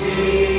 全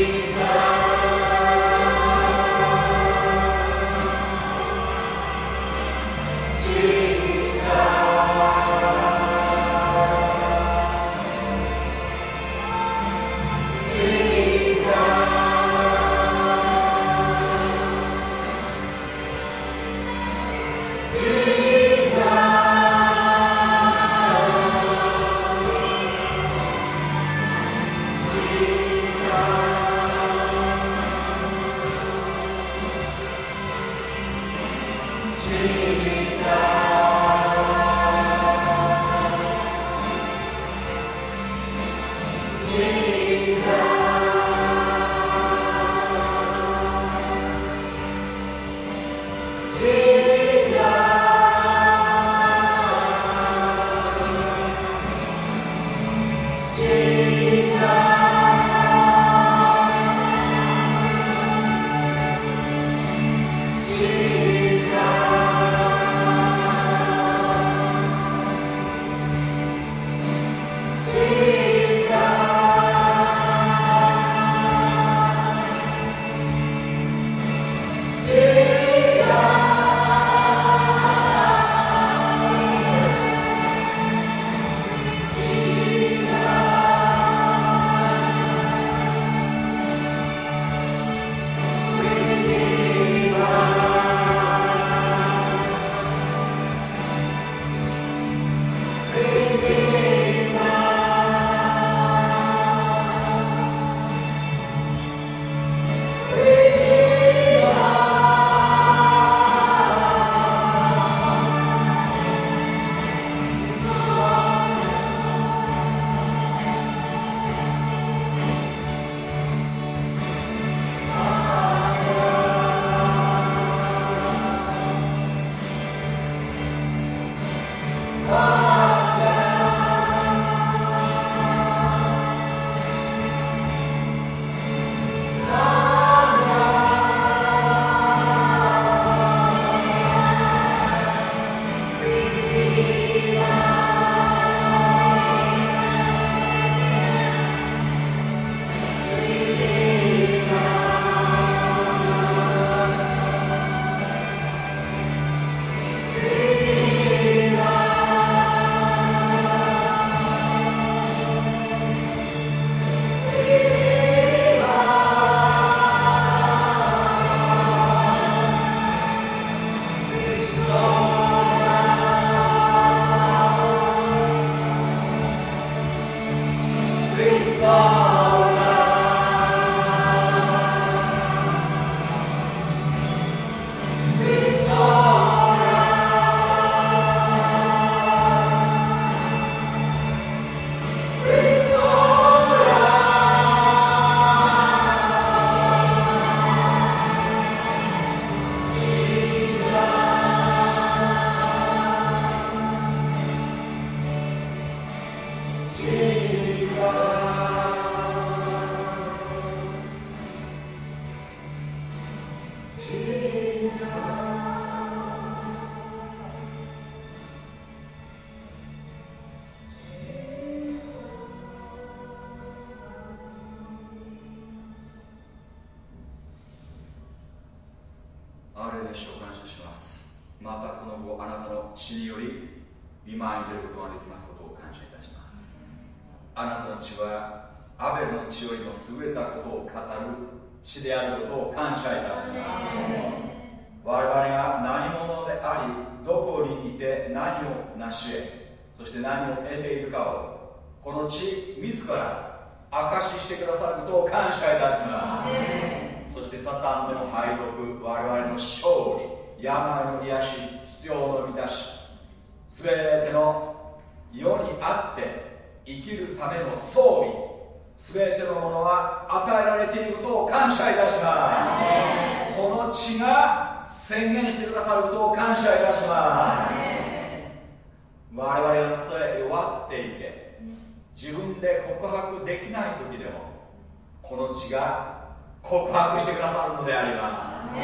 告白してくださるのであります。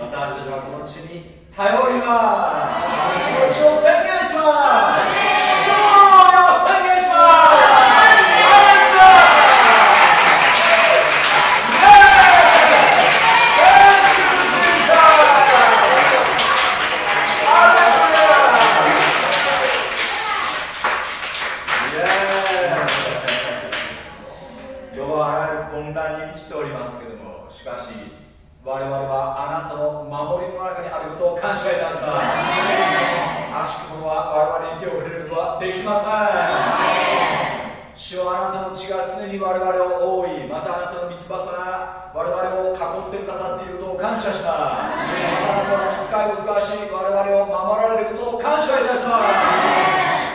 私たちはこの血に頼ります。この血を宣言します勝利を宣言します世はあらゆる混乱に満ちておりますけれどもしかし我々はあなたの守りの中にあることを感謝いたします悪しき者は我々に手を触れることはできません主はあなたの血が常に我々を覆いまたあなたの三翼が我々を囲ってくださっていることを感謝したまたあなたの見つかりを使わし我々を守られることを感謝いたします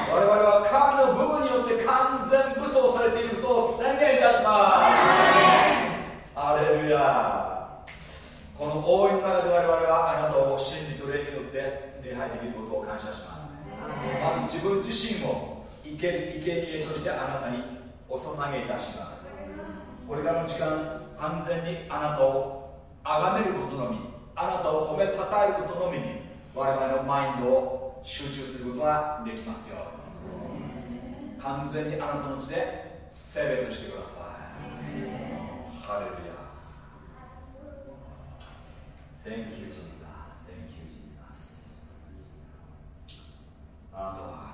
我々は神の部分によって完全武装されていることを宣言いたしますアレルヤこの大いの中で我々はあなたを真理と霊によって礼拝できることを感謝します。まず自分自身を生ける生贄としてあなたにお捧げいたします。これからの時間完全にあなたを崇めることのみあなたを褒めたたえることのみに我々のマインドを集中することができますよ完全にあなたの血で性別してください。ハレルヤ Thank you, Jesus. Thank you, Jesus. あなたは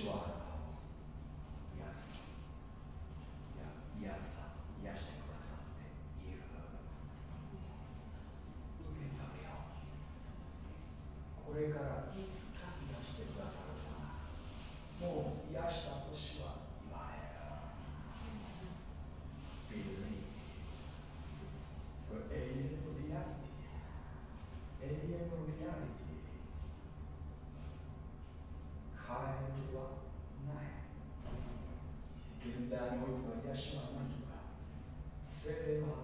Yeshua. Yes. Yeah. Yes. 사랑과 나의 믿음의 아니오이와 예수와 만족과 세대와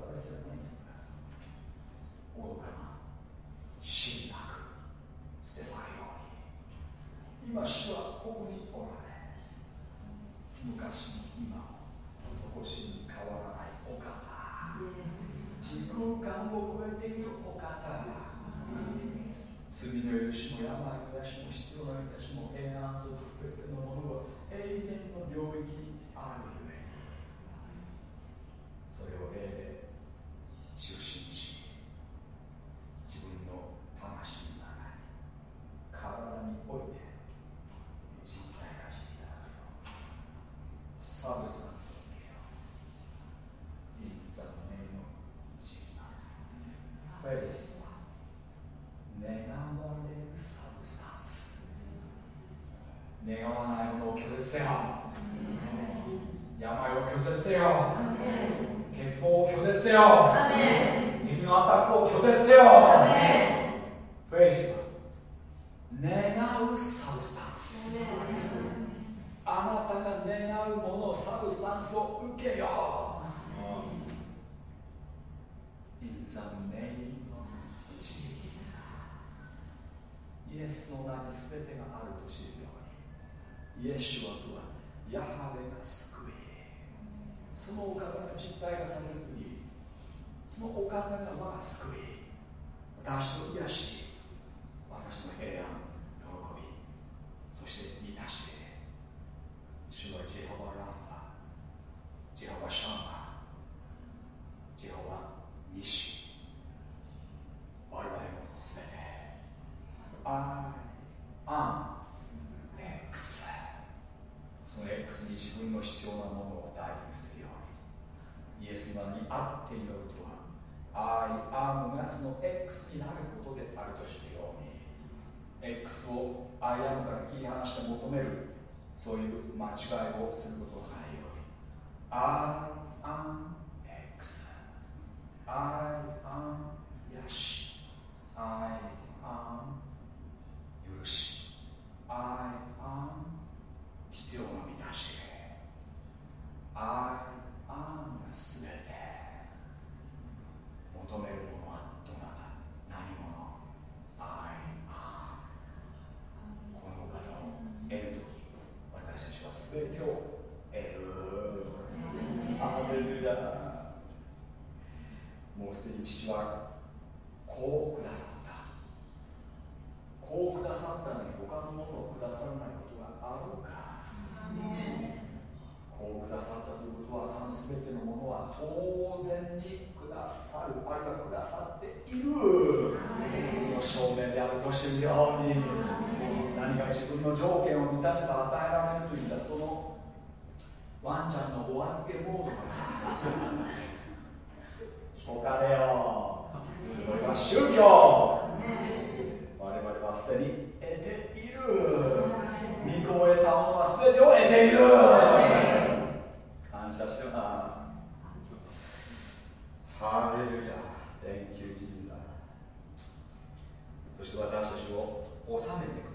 Hallelujah. たものは全てを得ている。感謝しますハレルヤ。Thank you, Jesus そして私たちを治めて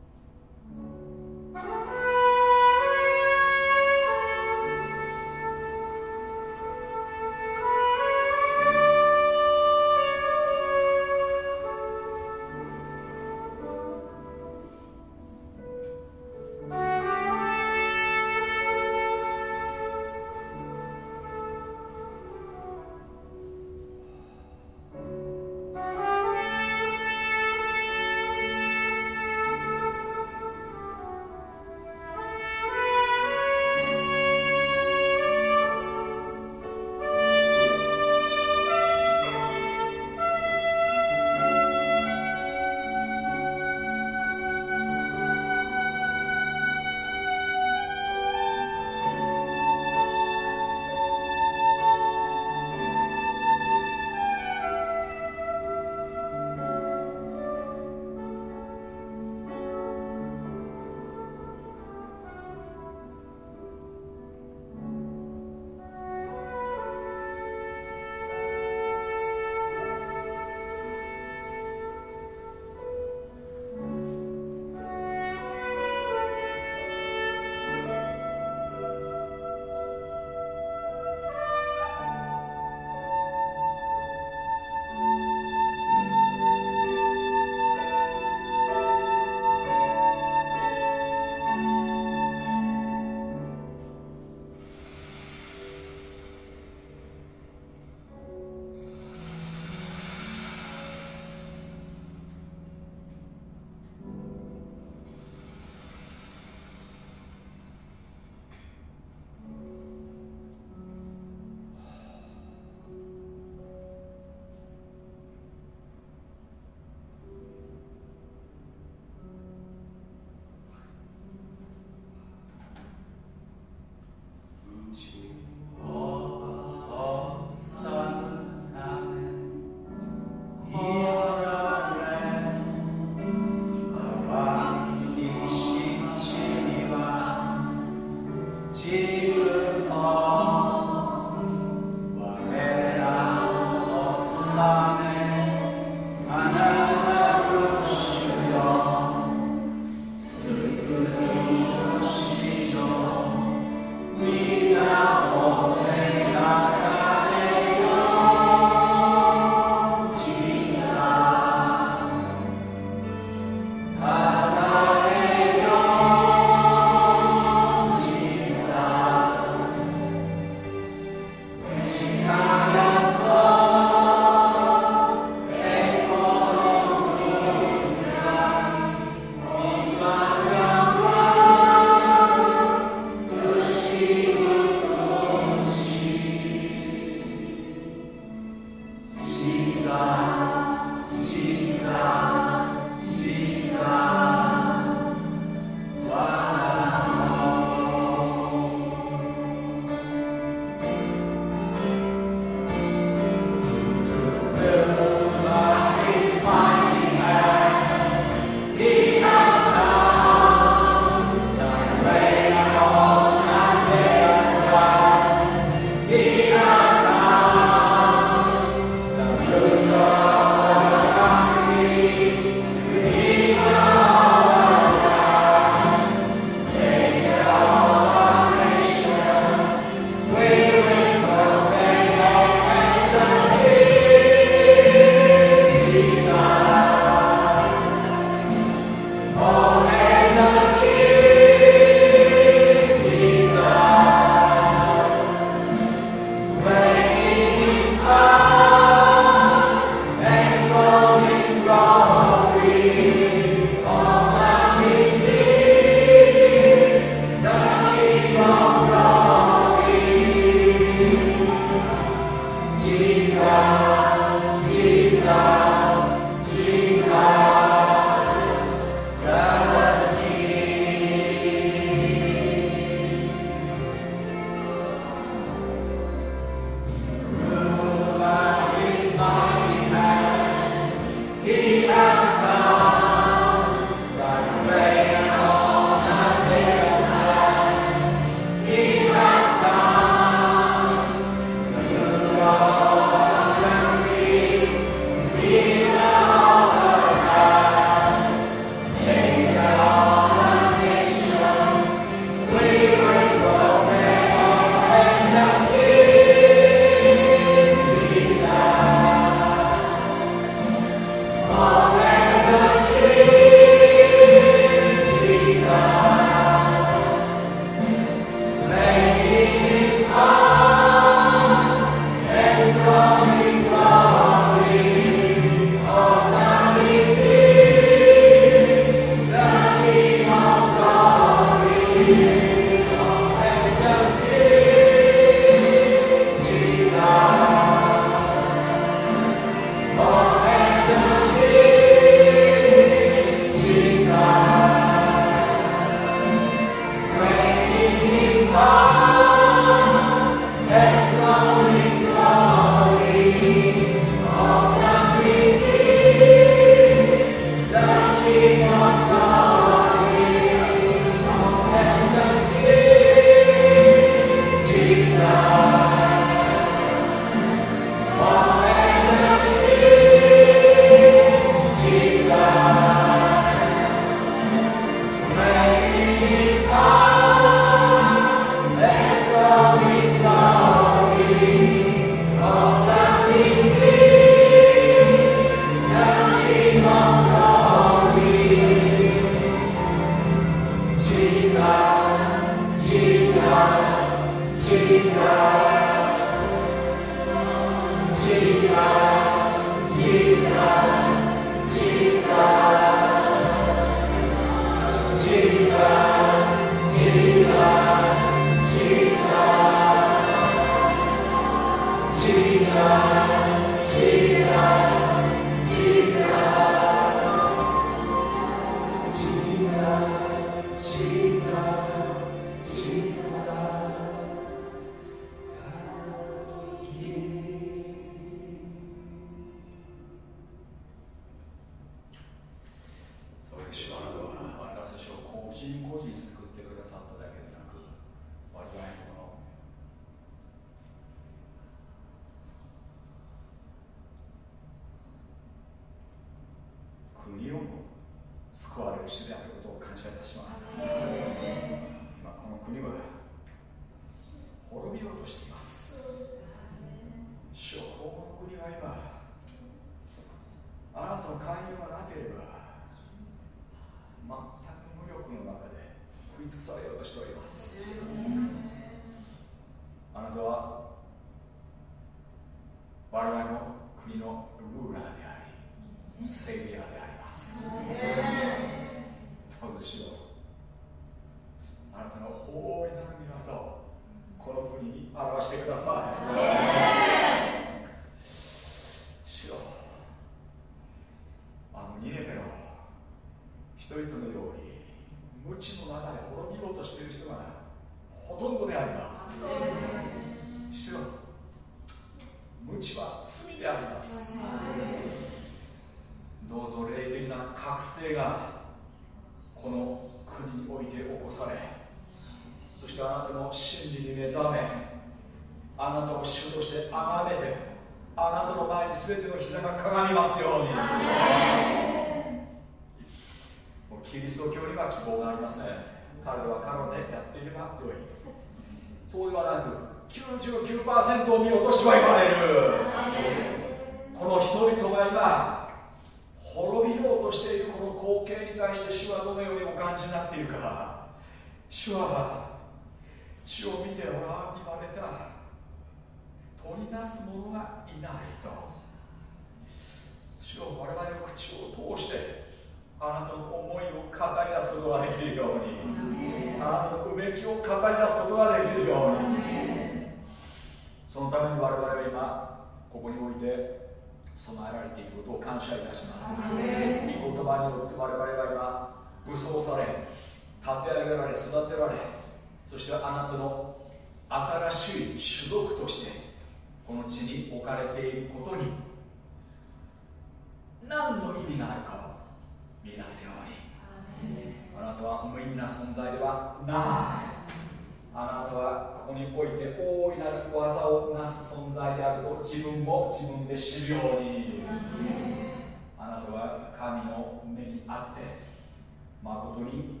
ことに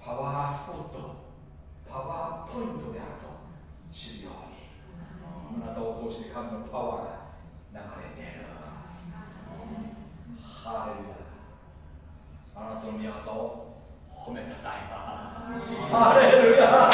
パワースポットパワーポイントであると知るように。あなたを通して神のパワーが流れている。ハレルヤ。あなたの御さを褒めたたえます。ハレルヤ。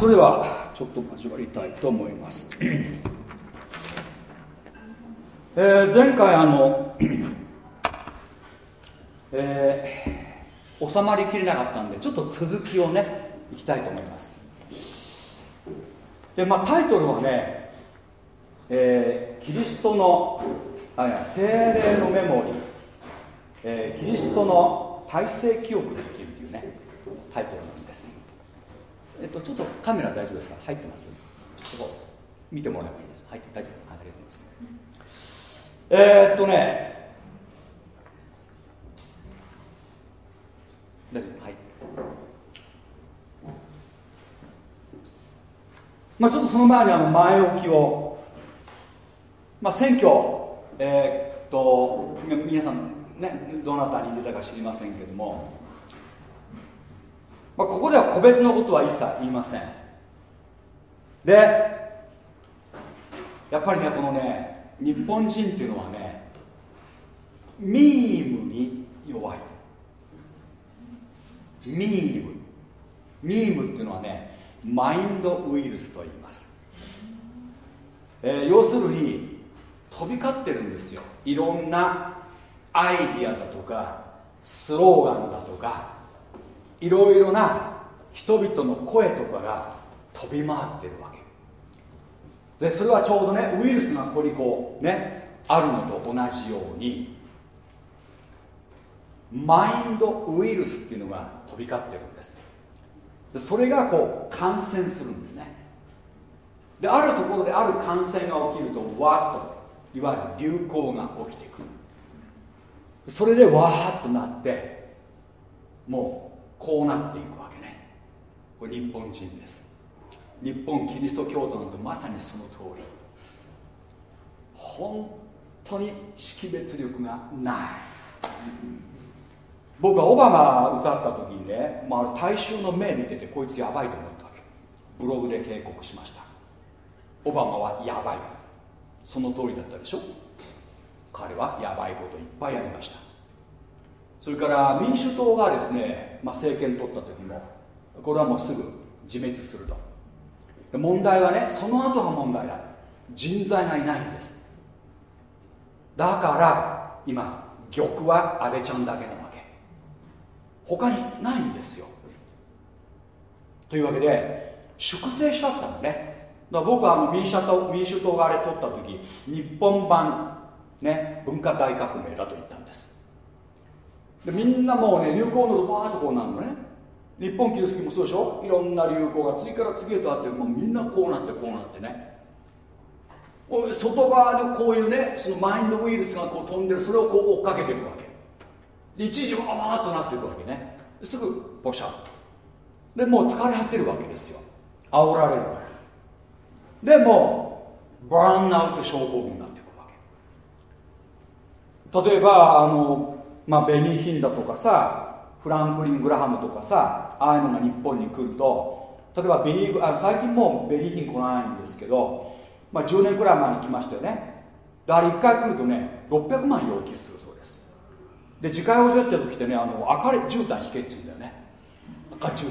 それではちょっと交わりたいと思います、えー、前回あの、えー、収まりきれなかったんでちょっと続きをねいきたいと思います。でまあタイトルはね、えー、キリストのあいや精霊のメモリー、えー、キリストの体制記憶でカメラ大丈夫ですか？入ってます？ちょっと見てもらえばいいですはい大丈夫？ありがとうございます。えー、っとね。大丈夫？はい。まあちょっとその前にあの前置きを。まあ選挙。えー、っと皆さんねどなたに入れたか知りませんけども、まあ、ここでは個別のことは一切言いません。でやっぱりねこのね日本人っていうのはねミームに弱い。ミーム。ミームっていうのはねマインドウイルスと言います、えー、要するに飛び交ってるんですよ。いろんなアイディアだとかスローガンだとかいろいろな人々の声とかが飛び回ってるわけ。でそれはちょうどねウイルスがここにこうねあるのと同じようにマインドウイルスっていうのが飛び交ってるんです。でそれがこう感染するんですね。であるところである感染が起きるとわっといわゆる流行が起きてくる。それでわーっとなってもうこうなっていくわけね。これ日本人です。日本キリスト教徒なんてまさにその通り。本当に識別力がない。僕はオバマ受かった時にね、まあ、大衆の目見ててこいつやばいと思ったわけ。ブログで警告しました。オバマはやばい。その通りだったでしょ？彼はやばいこといっぱいやりました。それから民主党がですね、まあ、政権取った時もこれはもうすぐ自滅すると。問題はねその後が問題だ。人材がいないんです。だから今玉は安倍ちゃんだけなの他にないんですよ。というわけで粛清しちゃったのね。だから僕はあの民主党民主党があれ取った時日本版、ね、文化大革命だと言ったんです。でみんなもうね流行のバーッとこうなるのね。日本キリスト教もそうでしょ？いろんな流行が次から次へとあってもうみんなこうなってこうなってね。外側にこういうねそのマインドウイルスがこう飛んでるそれをこう追っかけていくわけ。一時わわーっとなっていくわけね。すぐポシャッ。でもう疲れ果てるわけですよ。煽られるから。でもバーンアウト症候群になっていくわけ。例えばあの、まあ、ベニヒンだとかさフランクリン・グラハムとかさああいうのが日本に来ると例えばベニーあ最近もうベニーヒン来ないんですけど、まあ、10年くらい前に来ましたよね。であれ1回来るとね600万要求するで自家用ジェットの時ってねあの赤れ絨毯引けっつうんだよね。赤絨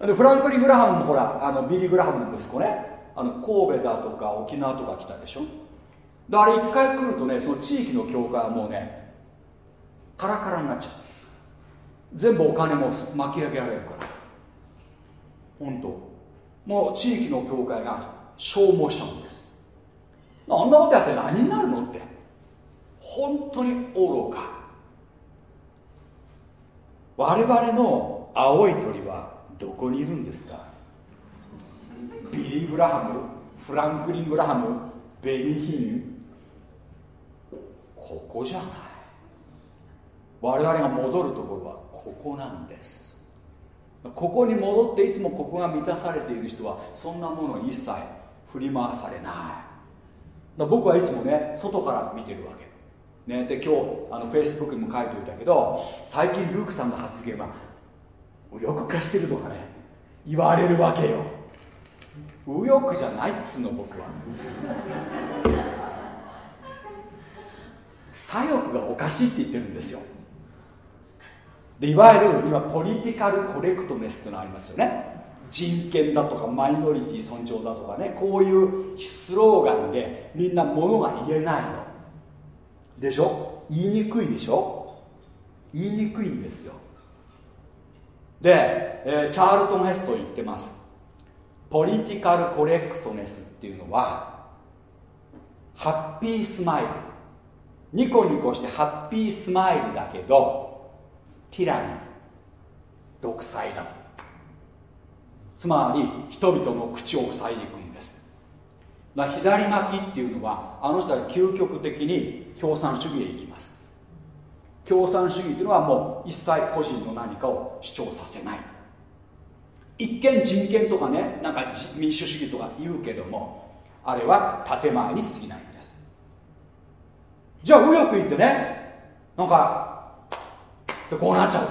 毯。でフランクリン・グラハムもほらあのビリー・グラハムの息子ね。あの神戸だとか沖縄とか来たでしょ。であれ一回来るとねその地域の教会はもうねカラカラになっちゃう。全部お金も巻き上げられるから。本当。もう地域の教会が消耗しちゃうんです。あんなことやって何になるのって。本当に愚か。我々の青い鳥はどこにいるんですか？ビリー・グラハム？フランクリン・グラハム？ベニヒンここじゃない。我々が戻るところはここなんです。ここに戻っていつもここが満たされている人はそんなものに一切振り回されない。僕はいつもね外から見てるわけ。ね、で今日あのフェイスブックにも書いておいたけど最近ルークさんの発言は右翼化してるとかね言われるわけよ。右翼じゃないっつうの僕は。左翼がおかしいって言ってるんですよ。でいわゆる今ポリティカルコレクトネスってのがありますよね。人権だとかマイノリティ尊重だとかね。こういうスローガンでみんな物が言えないの。でしょ？言いにくいでしょ？言いにくいんですよ。で、えー、チャールトン・ヘスト言ってます。ポリティカルコレクトネスっていうのはハッピースマイル。ニコニコしてハッピースマイルだけどティラニー独裁だ。つまり人々の口を塞いでいくんです。だ左巻きっていうのはあの人は究極的に共産主義へ行きます。共産主義というのはもう一切個人の何かを主張させない。一見人権とかねなんか民主主義とか言うけどもあれは建前に過ぎないんです。じゃあ右翼行ってねなんかこうなっちゃう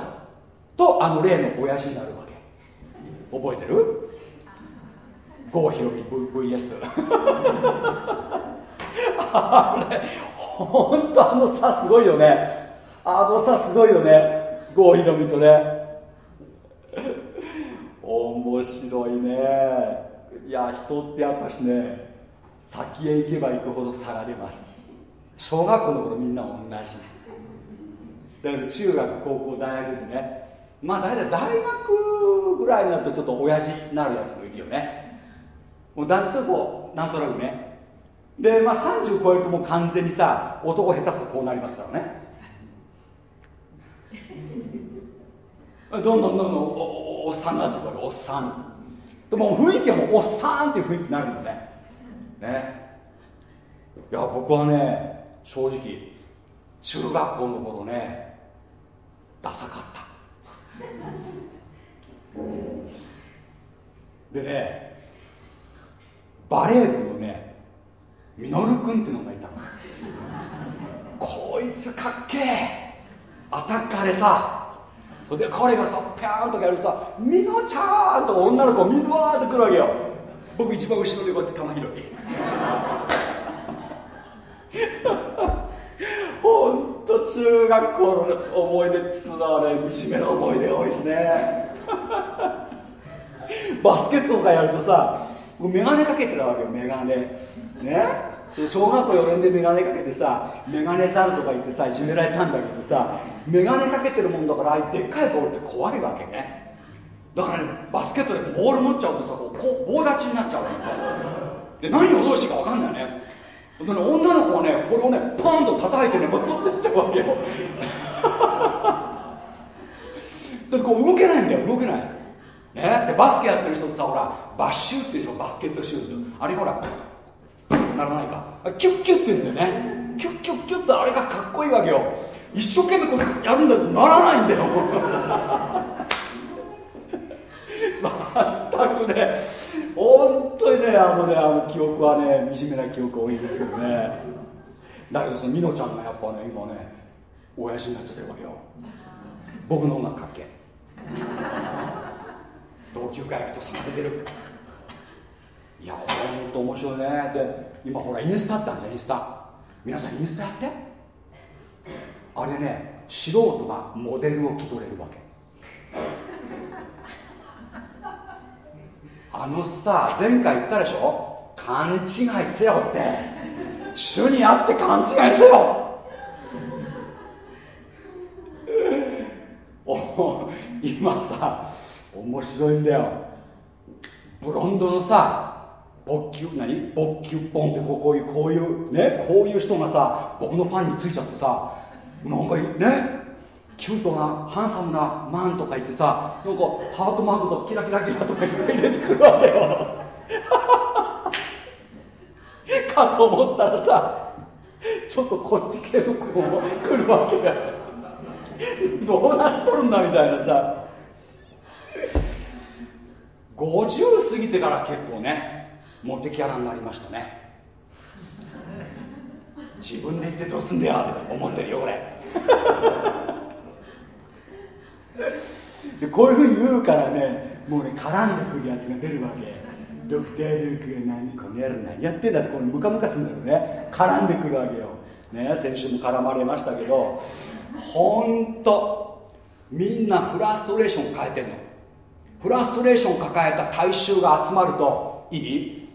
とあの例の親父になるわけ。覚えてる？郷ひろみ VS あれ本当あの差すごいよね。あのさすごいよね。郷ひろみとね。面白いね。いや人ってやっぱしね先へ行けば行くほど差が出ます。小学校の頃みんな同じだけど中学高校大学でね。まあ大体大学ぐらいになるとちょっと親父になるやつもいるよね。もうだちょっとなんとなくね。でまあ30超えるともう完全にさ男下手すとこうなりますからね。どんどんどんどんおっさんになってくるおっさん。でも雰囲気はもうおっさんっていう雰囲気になるんだね。ね。いや僕はね正直中学校の頃ねダサかった。でねバレー部のねミノル君っていうのがいたの。こいつかっけえ。アタッカーでさで彼がさピャーンとかやるさ「みのちゃん!」と女の子みんなわーってくるわけよ僕一番後ろでこうやって玉拾い。ほんと中学校の思い出っつうのはね惨めな思い出多いですね。バスケットとかやるとさ眼鏡かけてたわけよ眼鏡ね？小学校4年で眼鏡かけてさ眼鏡猿とか言ってさいじめられたんだけどさ眼鏡かけてるもんだからああでっかいボールって怖いわけね。だからねバスケットでボール持っちゃうとさこう棒立ちになっちゃうわけ。で何をどうしてか分かんないね。女の子はねこれをねパンと叩いてねもう飛んでっちゃうわけよ。だってこう動けないんだよ動けない。ね？でバスケやってる人ってさほらバッシュっていうのバスケットシューズ。あれほらならないか。キュッキュッって言うんだよね。キュッキュッキュッとあれがかっこいいわけよ。一生懸命これやるんだけどならないんだよ。全くね。本当にねあのねあの記憶はね惨めな記憶多いですけどね。だけどそのみのちゃんがやっぱね今ね親父になっちゃってるわけよ。僕の方がかっけ同級会行くと差が出てる。いやほんと面白いね。で今ほらインスタってあるじゃんインスタ。皆さんインスタやって。あれね素人がモデルを気取れるわけ。あのさ前回言ったでしょ？勘違いせよって。主にあって勘違いせよ。お今さ面白いんだよ。ブロンドのさ勃起何？勃起ポンってこういうこういうね？こういう人がさ僕のファンについちゃってさなんかね？キュートなハンサムなマンとか言ってさなんかハートマークとキラキラキラとかいっぱい入れてくるわけよ。かと思ったらさちょっとこっち系の子も来るわけよ。どうなっとるんだみたいなさ。50過ぎてから結構ねモテキャラになりましたね。自分で言ってどうすんだよって思ってるよ俺。でこういうふうに言うからねもうね絡んでくるやつが出るわけ。ドクター・ルークが何この野郎何やってんだってこのムカムカするんだよね。絡んでくるわけよ。ね先週も絡まれましたけどほんとみんなフラストレーションを変えてんの。フラストレーションを抱えた大衆が集まるといい？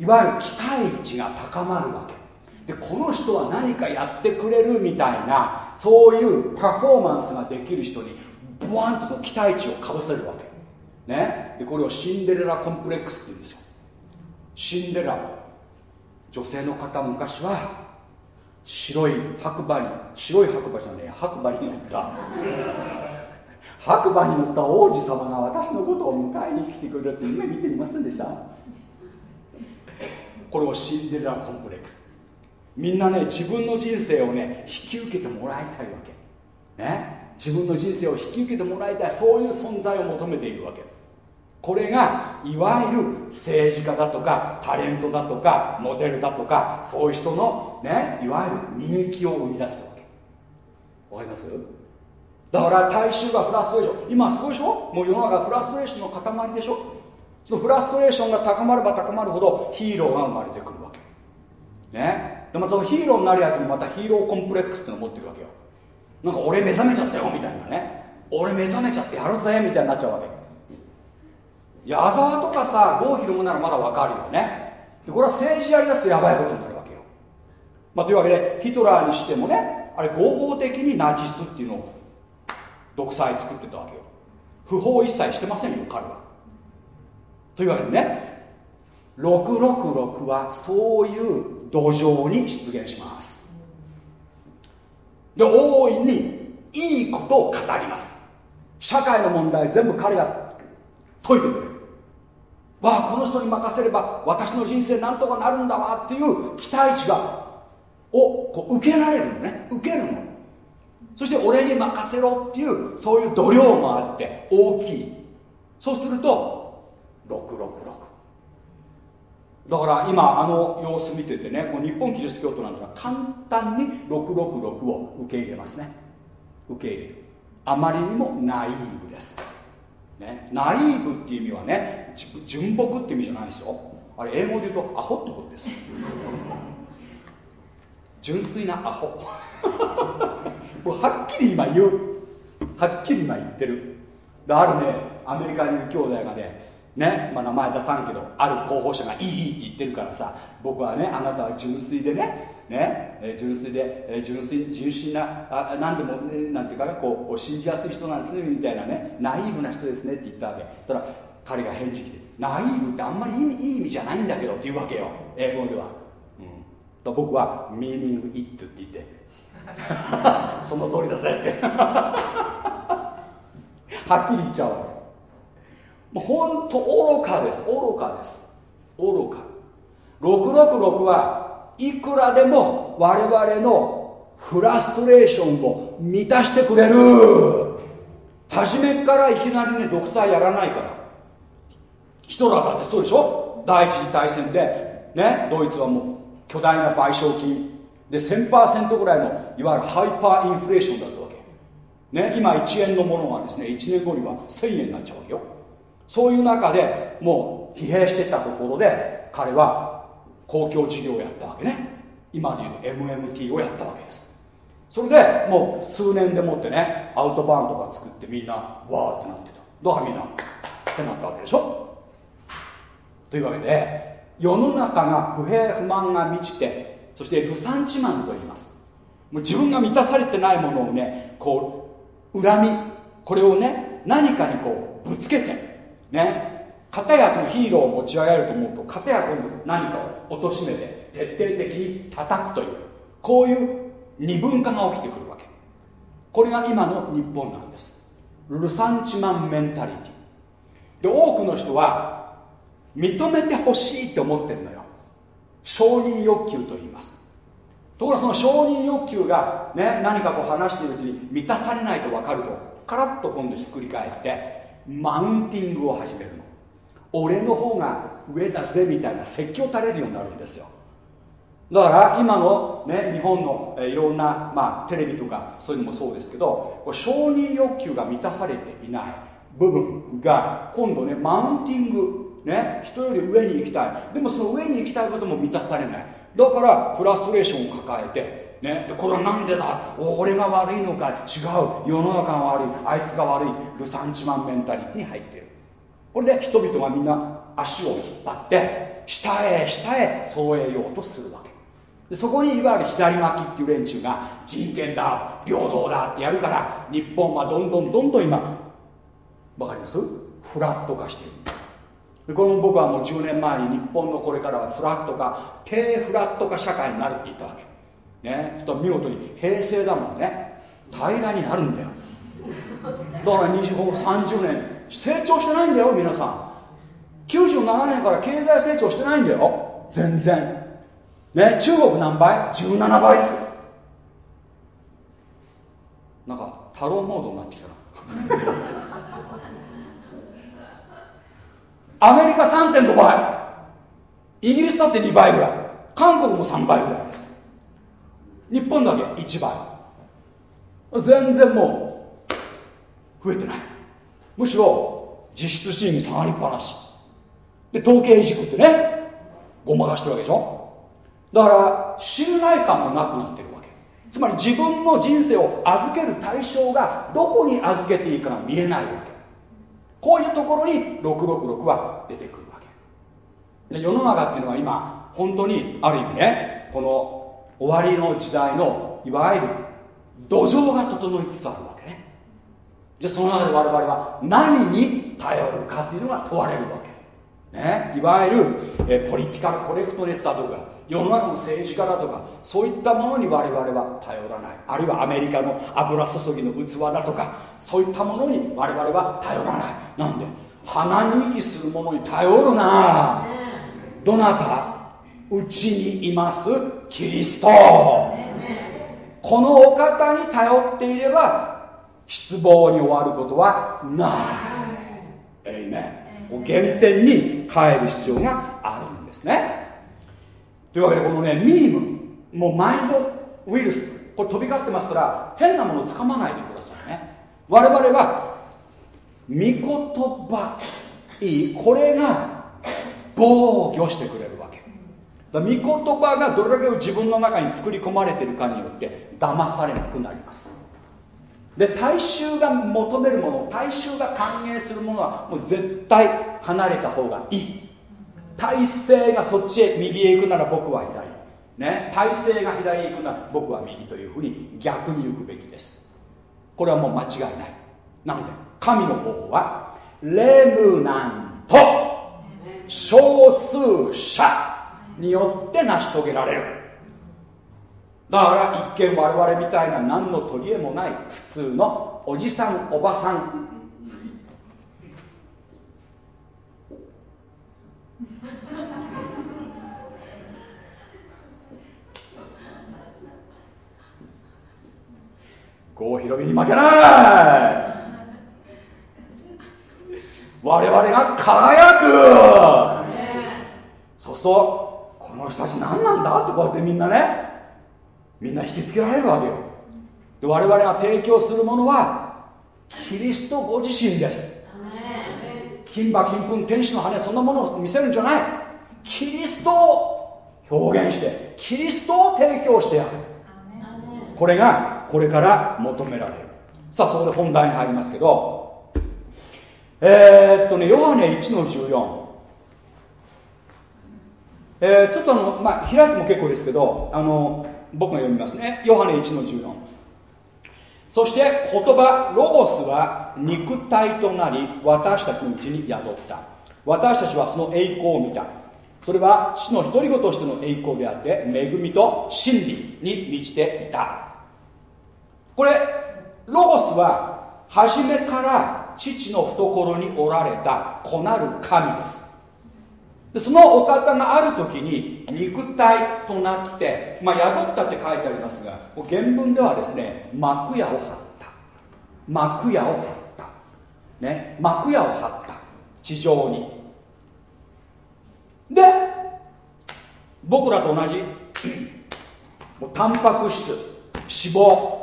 いわゆる期待値が高まるわけ。でこの人は何かやってくれるみたいなそういうパフォーマンスができる人にボワンと期待値をかぶせるわけ。ね？でこれをシンデレラコンプレックスって言うんですよ。シンデレラ。女性の方昔は白い白馬に白い白馬じゃねえ白馬に乗った。白馬に乗った王子様が私のことを迎えに来てくれるって夢見てみませんでした？これをシンデレラコンプレックス。みんなね自分の人生をね引き受けてもらいたいわけ。ね？自分の人生を引き受けてもらいたいそういう存在を求めているわけ。これがいわゆる政治家だとかタレントだとかモデルだとかそういう人のねいわゆる人気を生み出すわけ。わかります？だから大衆がフラストレーション。今すごいでしょ？もう世の中フラストレーションの塊でしょ？そのフラストレーションが高まれば高まるほどヒーローが生まれてくるわけ。ね？でまたヒーローになるやつにまたヒーローコンプレックスってのを持ってるわけよ。なんか俺目覚めちゃったよみたいなね。俺目覚めちゃってやるぜみたいになっちゃうわけ。矢沢とかさ郷ひろむならまだわかるよね。でこれは政治やりだすとやばいことになるわけよ、まあ、というわけでヒトラーにしてもねあれ合法的にナチスっていうのを独裁作ってたわけよ。不法一切してませんよ彼は。というわけでね666はそういう土壌に出現します。で大いにいいことを語ります。社会の問題全部彼が解いてくれ。るわあこの人に任せれば私の人生なんとかなるんだわっていう期待値がをこう受けられるのね。受けるの。そして俺に任せろっていうそういう度量もあって大きい。そうすると666だから今あの様子見ててねこの日本キリスト教徒なんてのは簡単に666を受け入れますね。受け入れる。あまりにもナイーブです。ね、ナイーブっていう意味はね純朴って意味じゃないですよ。あれ英語で言うとアホってことです。純粋なアホ。はっきり今言う。はっきり今言ってる。あるねアメリカにいる兄弟がねね、まあ、名前出さんけどある候補者がいいいいって言ってるからさ僕はねあなたは純粋でねね、えー、純粋で、えー、純粋純粋なあ何でも、ね、なんていうかねこう信じやすい人なんですねみたいなねナイーブな人ですねって言ったわけ。たら彼が返事来てナイーブってあんまりいいいい意味じゃないんだけどって言うわけよ英語では、うん、だ僕はミーニングイットって言って。その通りだぜって。はっきり言っちゃうわけもう本当愚かです。愚かです。愚か。666はいくらでも我々のフラストレーションを満たしてくれる。初めからいきなりね独裁やらないから。ヒトラーだってそうでしょ？第一次大戦でねドイツはもう巨大な賠償金。で1000%ぐらいのいわゆるハイパーインフレーションだったわけ。ね今1円のものがですね1年後には1000円になっちゃうわけよ。そういう中でもう疲弊してたところで彼は公共事業をやったわけね。今でいう MMT をやったわけです。それでもう数年でもってねアウトバーンとか作ってみんなわーってなってた。だからみんな？ってなったわけでしょ？というわけで世の中が不平不満が満ちてそしてルサンチマンと言います。もう自分が満たされてないものをねこう恨みこれをね何かにこうぶつけてね。片やそのヒーローを持ち上げると思うと片や今度何かを貶めて徹底的に叩くというこういう二分化が起きてくるわけ。これが今の日本なんです。ルサンチマンメンタリティ。で多くの人は認めてほしいって思ってるのよ。承認欲求と言います。ところがその承認欲求が、ね、何かこう話しているうちに満たされないと分かるとカラッと今度ひっくり返ってマウンティングを始めるの。俺の方が上だぜみたいな説教垂れるようになるんですよ。だから今の、ね、日本の、いろんな、まあ、テレビとかそういうのもそうですけど承認欲求が満たされていない部分が今度ねマウンティング、ね、人より上に行きたい。でもその上に行きたいことも満たされない。だからフラストレーションを抱えてね、これは何でだ？俺が悪いのか。違う。世の中が悪い。あいつが悪い。ルサンチマンメンタリティに入ってる。これで人々がみんな足を引っ張って下へ下へ添えようとするわけ。でそこにいわゆる左巻きっていう連中が人権だ平等だってやるから日本はどんどんどんどん今わかります？フラット化してるんです。でこの僕はもう10年前に日本のこれからはフラット化低フラット化社会になるって言ったわけ。ねと見事に平成だもんね。平らになるんだよ。だから25 30年成長してないんだよ皆さん。97年から経済成長してないんだよ。全然。ね中国何倍 ?17 倍です。なんか太郎モードになってきたな。アメリカ3.5倍。イギリスだって2倍ぐらい。韓国も3倍ぐらいです。日本だけ1倍。全然もう増えてない。むしろ実質賃金下がりっぱなし。で統計いじくってねごまかしてるわけでしょ。だから信頼感もなくなってるわけ。つまり自分の人生を預ける対象がどこに預けていいかが見えないわけ。こういうところに666は出てくるわけ。で世の中っていうのは今本当にある意味ねこの終わりの時代のいわゆる土壌が整いつつあるわけね。じゃあその中で我々は何に頼るかっていうのが問われるわけ。ね。いわゆるえポリティカルコレクトネスだとか世の中の政治家だとかそういったものに我々は頼らない。あるいはアメリカの油注ぎの器だとかそういったものに我々は頼らない。なんで鼻に息するものに頼るな。どなた？うちにいますキリスト。このお方に頼っていれば失望に終わることはない。えいめ原点に帰る必要があるんですね。というわけでこのねミームもうマインドウイルスこれ飛び交ってますから変なものをつかまないでくださいね。我々は御言葉いいこれが防御してくれる。だ御言葉がどれだけ自分の中に作り込まれているかによって騙されなくなります。で大衆が求めるもの大衆が歓迎するものはもう絶対離れた方がいい。体制がそっちへ右へ行くなら僕は左。ね体制が左へ行くなら僕は右というふうに逆に行くべきです。これはもう間違いない。なんで？神の方法はレムナント。少数者によって成し遂げられる。だから一見我々みたいな何の取り柄もない普通のおじさんおばさん。郷ひろみに負けない。我々が輝く。そうするとこの人たち何なんだってこうやってみんなね。みんな引きつけられるわけよ。で我々が提供するものはキリストご自身です。金馬金粉天使の羽そんなものを見せるんじゃない。キリストを表現してキリストを提供してやる。これがこれから求められる。さあそこで本題に入りますけど。えー、っとねヨハネ1の14えー、ちょっとあの、まあ、開いても結構ですけどあの僕が読みますね。ヨハネ1の14そして言葉ロゴスは肉体となり私たちのうちに宿った。私たちはその栄光を見た。それは父の独り子としての栄光であって恵みと真理に満ちていた。これロゴスは初めから父の懐におられた子なる神です。でそのお方がある時に肉体となって、まあ、宿ったって書いてありますが原文ではですね幕屋を張った。幕屋を張った。ね幕屋を張った。地上に。で僕らと同じタンパク質脂肪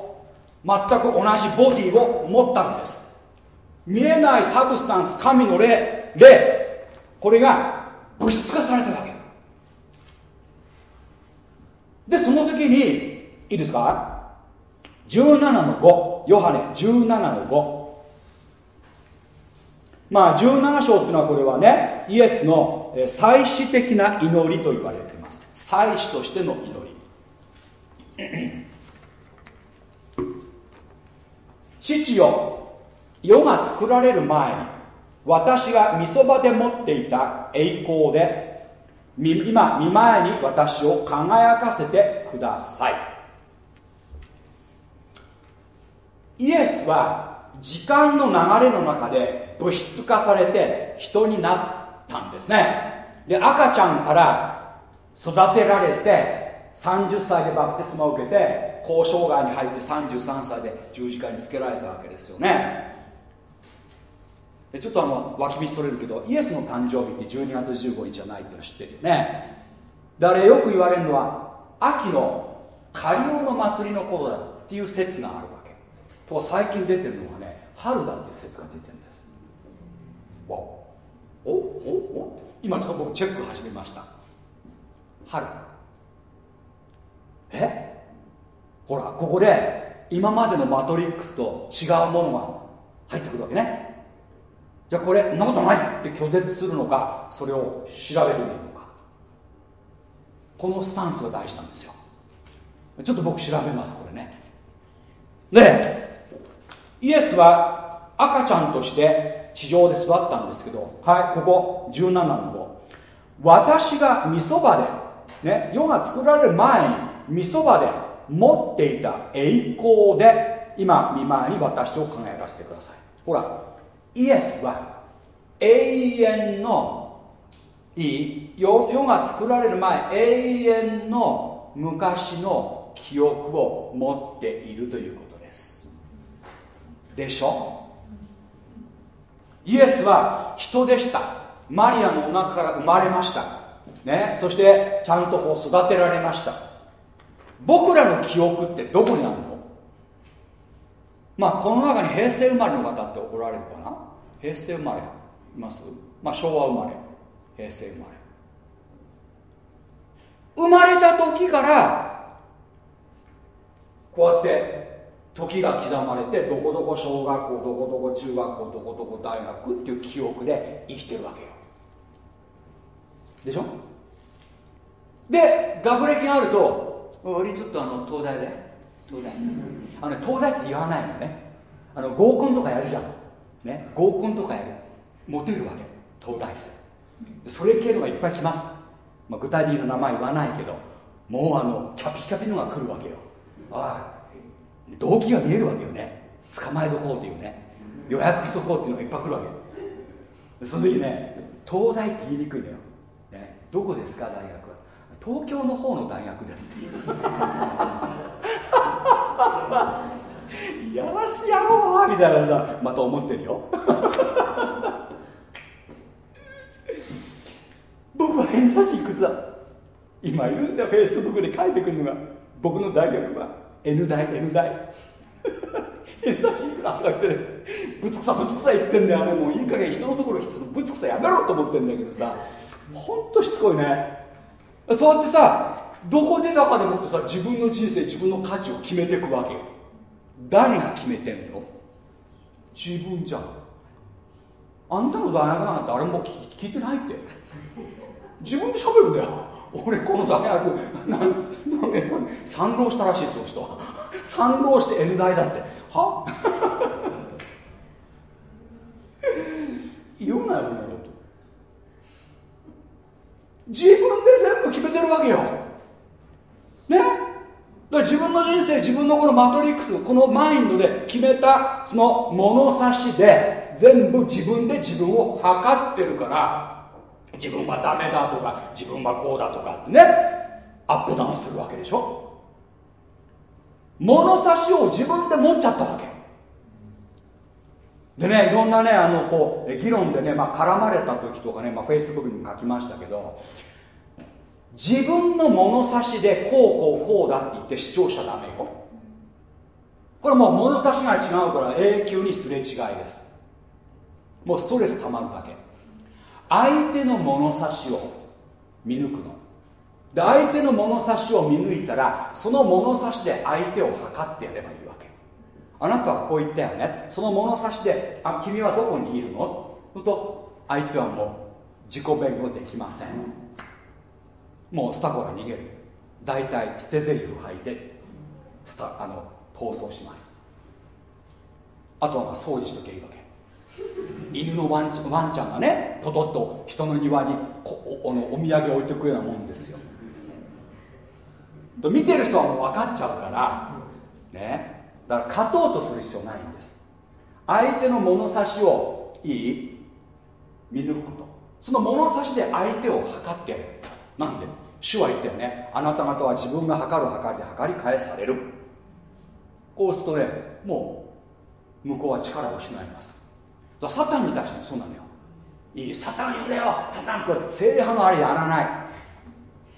全く同じボディを持ったんです。見えないサブスタンス神の霊霊。これが物質化されたわけ。でその時にいいですか？17の5ヨハネ17の5まあ17章っていうのはこれはねイエスの祭祀的な祈りと言われています。祭祀としての祈り。父よ世が作られる前に私がみそばで持っていた栄光で今見前に私を輝かせてください。イエスは時間の流れの中で物質化されて人になったんですね。で赤ちゃんから育てられて30歳でバプテスマを受けて交渉外に入って33歳で十字架につけられたわけですよね。ちょっとあの脇道それるけどイエスの誕生日って12月15日じゃないっての知ってるよね。だからよく言われるのは秋のカリオの祭りの頃だっていう説があるわけ。と最近出てるのはね春だっていう説が出てるんです。わお。おお今ちょっと僕チェック始めました。春。え？ほらここで今までのマトリックスと違うものが入ってくるわけね。じゃあこれそんなことないって拒絶するのかそれを調べるのか。このスタンスが大事なんですよ。ちょっと僕調べますこれね。でイエスは赤ちゃんとして地上で育ったんですけどはいここ17の5私がみそばでね世が作られる前にみそばで持っていた栄光で今見舞いに私を輝かせてください。ほらイエスは永遠のいい世が作られる前永遠の昔の記憶を持っているということです。でしょ？イエスは人でした。マリアのお腹から生まれました。ね、そしてちゃんとこう育てられました。僕らの記憶ってどこにあるの？まあこの中に平成生まれの方っておられるかな？平成生まれいます？まあ昭和生まれ。平成生まれ。生まれた時からこうやって時が刻まれてどこどこ小学校どこどこ中学校どこどこ大学っていう記憶で生きてるわけよ。でしょ？で学歴があると俺ちょっとあの東大で東大。あの、東大って言わないのね。あの合コンとかやるじゃん、ね、合コンとかやる。モテるわけ。東大生。それ系のがいっぱい来ます、まあ、具体的な名前言わないけどもうあのキャピキャピのが来るわけよ。ああ動機が見えるわけよね。捕まえとこうっていうね。予約しとこうっていうのがいっぱい来るわけ。その時ね東大って言いにくいのよ、ね、どこですか大学は。東京の方の大学です。ってい やらしやろうみたいなさまた思ってるよ。僕は偏差値いくつだ？今いるんだよフェイスブックで書いてくるのが。僕の大学は N 大 N 大。偏差値いくらとか言ってねぶつくさぶつくさ言ってんだよ。もういい加減人のところぶつくさやめろと思ってんだけどさ。ほんとしつこいね。そうやってさどこでだかでもってさ自分の人生自分の価値を決めていくわけよ。誰が決めてんの？自分じゃん。あんたの大学なんか誰も聞いてないって。自分で喋るんだよ。俺この大学何年三浪したらしいその人は。三浪して N 大だって。は？言うなよこんなこと。自分で全部決めてるわけよ。ね？だから自分の人生自分のこのマトリックスこのマインドで決めたその物差しで全部自分で自分を測ってるから自分はダメだとか自分はこうだとかってねアップダウンするわけでしょ？物差しを自分で持っちゃったわけ。でねいろんなねあのこう議論でね、まあ、絡まれた時とかね、まあ、フェイスブックにも書きましたけど自分の物差しでこうこうこうだって言って主張しちゃダメよ。これもう物差しが違うから永久にすれ違いです。もうストレスたまるだけ。相手の物差しを見抜くの。で相手の物差しを見抜いたらその物差しで相手を測ってやればいいわけ。あなたはこう言ったよね。その物差しであ君はどこにいるの？と相手はもう自己弁護できません。もうスタコが逃げる。大体捨て台詞を吐いてスタあの逃走します。あとはまあ掃除しとけいいわけ。犬のワンちワンちゃんがねポトッと人の庭にこおのお土産置いてくようなもんですよ。見てる人はもう分かっちゃうからね。だから勝とうとする必要ないんです。相手の物差しをいい？見抜くこと。その物差しで相手を測ってやる。なんで？主は言ったよね。あなた方は自分が測る測りで測り返される。こうするとねもう向こうは力を失います。サタンに対してもそうなのよ。いいサタン言うよ。サタンこれ精霊派のあれやらない。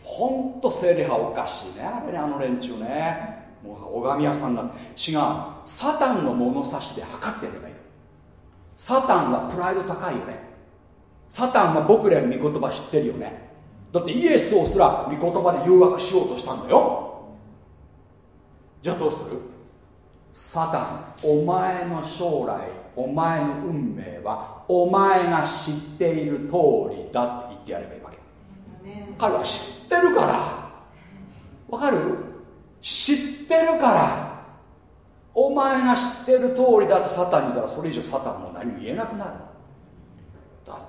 ほんと精霊派おかしいね。あれねあの連中ね。もう拝み屋さんだ。違う。サタンの物差しで測ってやればいいサタンはプライド高いよね。サタンは僕らの御言葉知ってるよね。だってイエスをすら御言葉で誘惑しようとしたんだよ。じゃあどうする？サタンお前の将来お前の運命はお前が知っている通りだって言ってやればいいわけ。彼は知ってるから。わかる？知ってるから。お前が知ってる通りだとサタンに言ったらそれ以上サタンも何も言えなくなる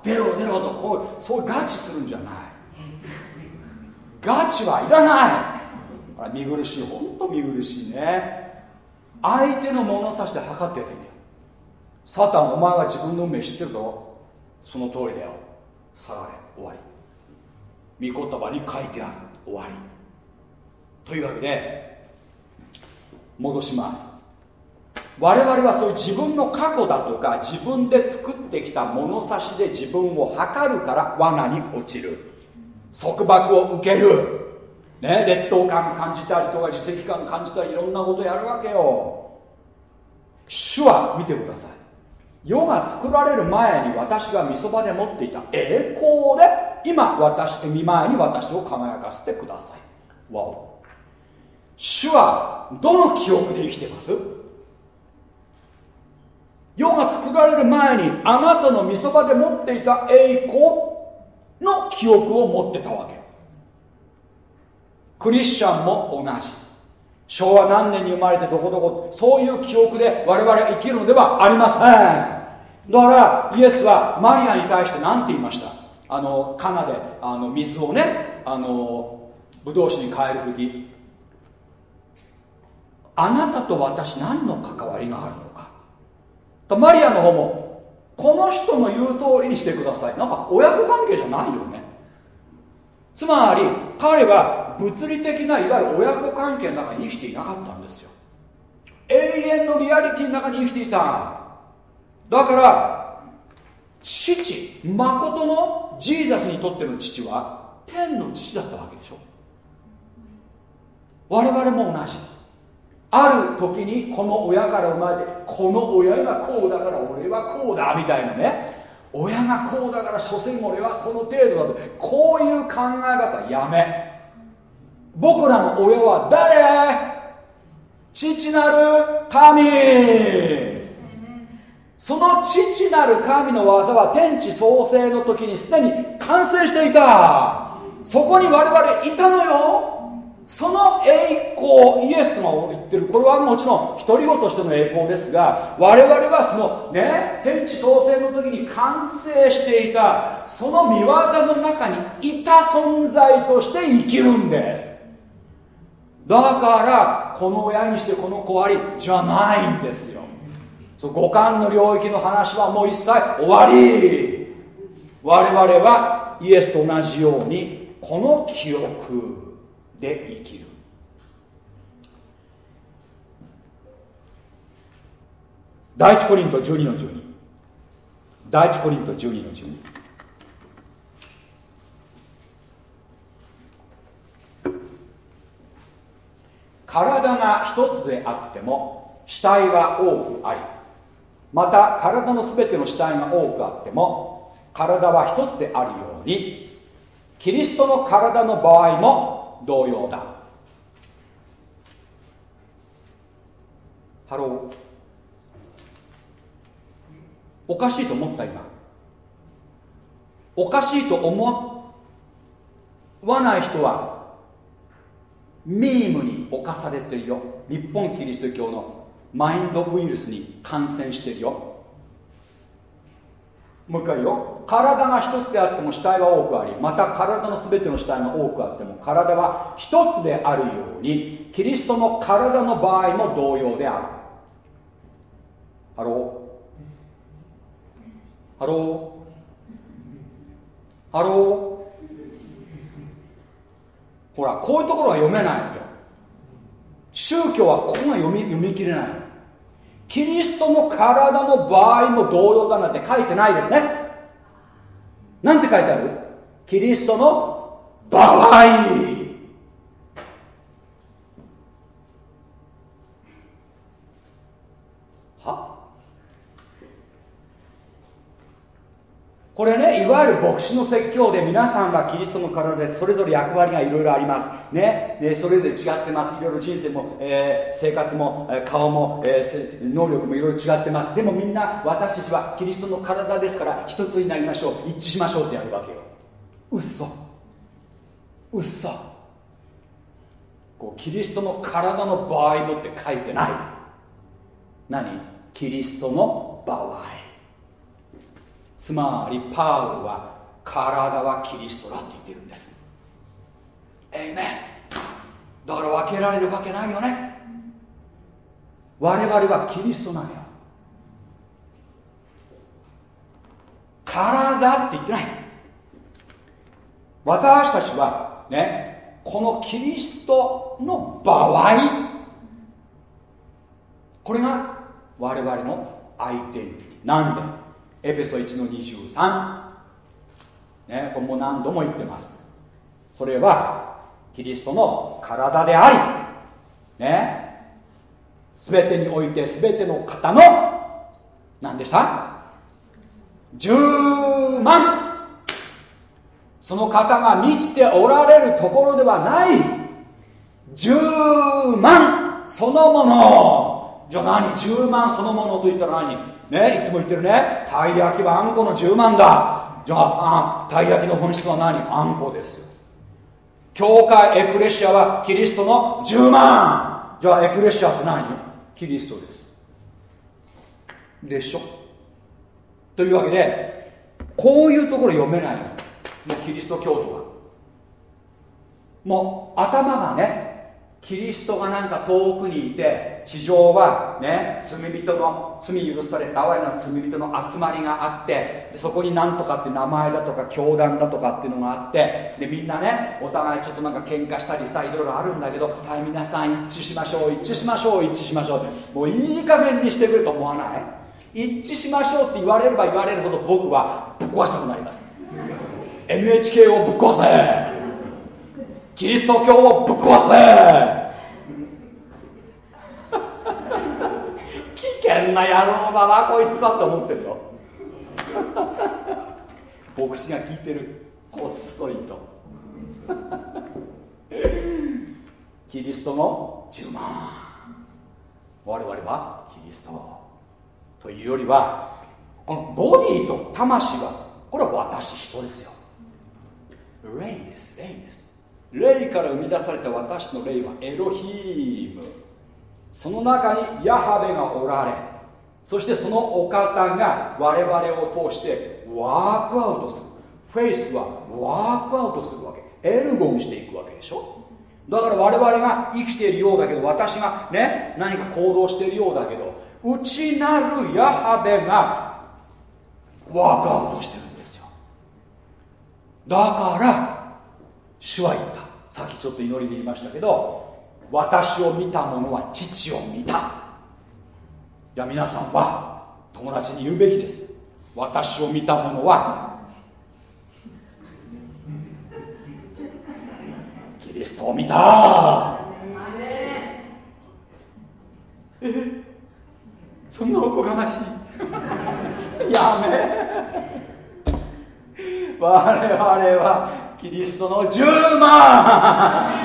出ろ出ろとこうそういうガチするんじゃないガチはいらない。あ見苦しい。本当見苦しいね。相手の物差しで測ってやるんだよ。サタンお前は自分の運命知ってるだろその通りだよ。下がれ終わり。御言葉に書いてある。終わり。というわけで戻します。我々はそういう自分の過去だとか自分で作ってきた物差しで自分を測るから罠に落ちる。束縛を受ける。ね劣等感感じたりとか自責感感じたりいろんなことやるわけよ。主は見てください。世が作られる前に私がみそばで持っていた栄光で今私見前に私を輝かせてください。わお。主はどの記憶で生きてます？世が作られる前にあなたのみそばで持っていた栄光。の記憶を持ってたわけ。クリスチャンも同じ。昭和何年に生まれてどこどこそういう記憶で我々生きるのではありません。だからイエスはマリアに対して何て言いました？あのカナであの水をねあのブドウ酒に変える時。あなたと私何の関わりがあるのマリアの方もこの人の言う通りにしてください。なんか親子関係じゃないよね。つまり彼は物理的ないわゆる親子関係の中に生きていなかったんですよ。永遠のリアリティの中に生きていた。だから父誠のジーザスにとっての父は天の父だったわけでしょ。我々も同じ。ある時にこの親から生まれてこの親がこうだから俺はこうだみたいなね。親がこうだから所詮俺はこの程度だと。こういう考え方やめ。僕らの親は誰？父なる神。その父なる神の技は天地創生の時にすでに完成していた。そこに我々いたのよ。その栄光イエスが言ってる。これはもちろん独り言としての栄光ですが我々はそのね天地創生の時に完成していたその見業の中にいた存在として生きるんです。だからこの親にしてこの子ありじゃないんですよ。そ五感の領域の話はもう一切終わり。我々はイエスと同じようにこの記憶。で生きる。第一コリント12の12第一コリント12の12体が一つであっても死体は多くありまた体の全ての死体が多くあっても体は一つであるようにキリストの体の場合も同様だ。 Hello。おかしいと思った今。おかしいと思わない人はミームに侵されてるよ。日本キリスト教のマインドウイルスに感染してるよ。もう一回よ体が一つであっても死体は多くありまた体の全ての死体が多くあっても体は一つであるようにキリストの体の場合も同様である。 Hello。Hello。Hello。ほらこういうところは読めないんだよ。宗教はここが読み読み切れないの。キリストの体の場合も同様だなんて書いてないですね。なんて書いてある？キリストの場合。これねいわゆる牧師の説教で皆さんがキリストの体でそれぞれ役割がいろいろあります。ねでそれぞれ違ってます。いろいろ人生も、えー、生活も、顔も、えー、能力もいろいろ違ってます。でもみんな私たちはキリストの体ですから一つになりましょう。一致しましょうってやるわけよ。うっそ。うっそ。こうキリストの体の場合もって書いてない。何？キリストの場合。つまりパウルは体はキリストだって言ってるんです。えいめだから分けられるわけないよね。我々はキリストなのよ体って言ってない。私たちはねこのキリストの場合これが我々のアイデンティティ。なんで？エペソ1の23、ね、これも何度も言ってます。それはキリストの体でありね全てにおいて全ての方の何でした？10万。その方が満ちておられるところではない。10万そのもの。じゃあ何？10万そのものといったら何？ねいつも言ってるね。たい焼きはあんこの10万だ。じゃあたい焼きの本質は何？あんこです。教会エクレシアはキリストの10万。じゃあエクレシアって何？キリストです。でしょ？というわけでこういうところ読めないの。もうキリスト教徒は。もう頭がねキリストがなんか遠くにいて地上はね罪人の罪許された哀れな罪人の集まりがあってそこになんとかって名前だとか教団だとかっていうのがあってでみんなねお互いちょっとなんか喧嘩したりさいろいろあるんだけどはい皆さん一致しましょう一致しましょう一致しましょう。もういい加減にしてくれと思わない？一致しましょうって言われれば言われるほど僕はぶっ壊したくなります。NHK をぶっ壊せ！キリスト教をぶっ壊せ！危険な野郎だなこいつだって思ってるよ 牧師が聞いてる。こっそりと。キリストの10万我々はキリストというよりはこのボディと魂はこれは私人ですよ。霊です霊です霊から生み出された私の霊はエロヒーム。その中にヤハベがおられそしてそのお方が我々を通してワークアウトする。フェイスはワークアウトするわけ。エルゴンしていくわけでしょ？だから我々が生きているようだけど私がね何か行動しているようだけど内なるヤハベがワークアウトしてるんですよ。だから主は言った。さっきちょっと祈りで言いましたけど私を見た者は父を見た。じゃあ皆さんは友達に言うべきです。私を見た者はキリストを見た。えそんなおこがましい。やめ。我々はキリストの10万。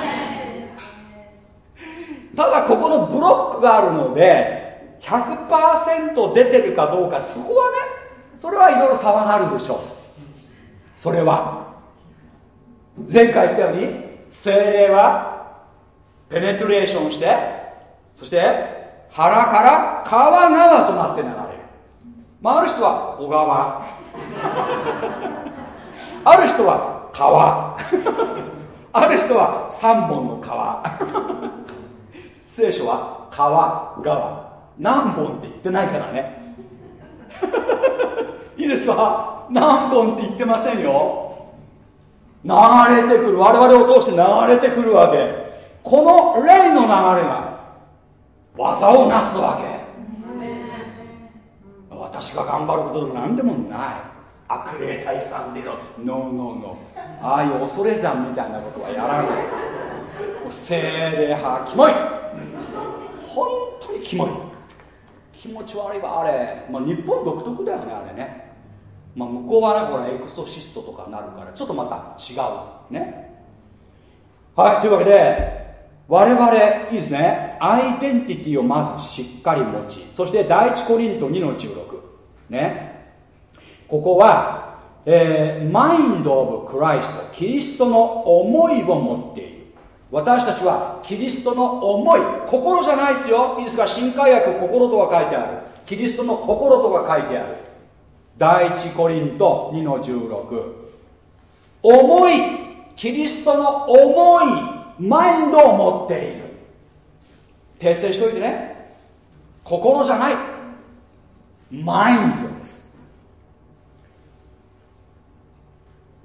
ただここのブロックがあるので100%出てるかどうかそこはねそれはいろいろ差があるでしょう。それは。前回言ったように精霊はペネトレーションしてそして腹から川川となって流れる、まあ、ある人は小川。ある人は川。ある人は三本の川。聖書は川川。何本って言ってないからね。いいですか？何本って言ってませんよ。流れてくる。我々を通して流れてくるわけ。この霊の流れが技をなすわけ。私が頑張ることでも何でもない悪霊退散でのノーノーノーああいう恐れ山みたいなことはやらない。精霊派キモい。本当にキモい。気持ち悪いわあれ、まあ、日本独特だよねあれね、まあ、向こうはなんかほらエクソシストとかなるからちょっとまた違うね。はいというわけで我々いいですね。アイデンティティをまずしっかり持ちそして第一コリント2の16ね。ここは、えー、マインド・オブ・クライストキリストの思いを持っている。私たちはキリストの思い心じゃないですよ。いいですか？新海訳心とは書いてある。キリストの心とか書いてある。第一コリント2の16思いキリストの思いマインドを持っている。訂正しといてね。心じゃない。マインド。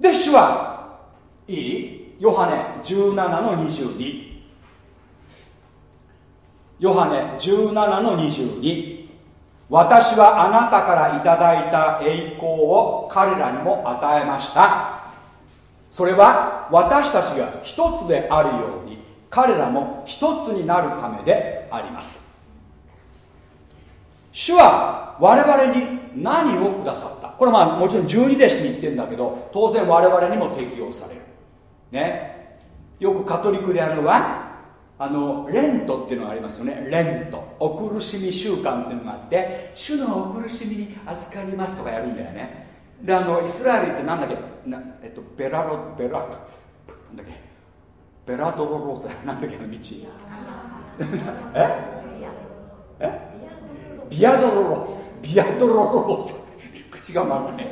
で主はいい？ヨハネ17の22ヨハネ17の22私はあなたからいただいた栄光を彼らにも与えました。それは私たちが一つであるように彼らも一つになるためであります。主は我々に何をくださった？これはまあもちろん十二弟子に言ってるんだけど当然我々にも適用される。ね。よくカトリックであるのはあのレントっていうのがありますよね。レント。お苦しみ習慣っていうのがあって主のお苦しみに預かりますとかやるんだよね。であのイスラエルってなんだっけ？な、えっと、ベラロベラなんだっけ？ベラドロローサなんだっけ？の道。え？え？ビアドロロビアドロローサ口が回らない。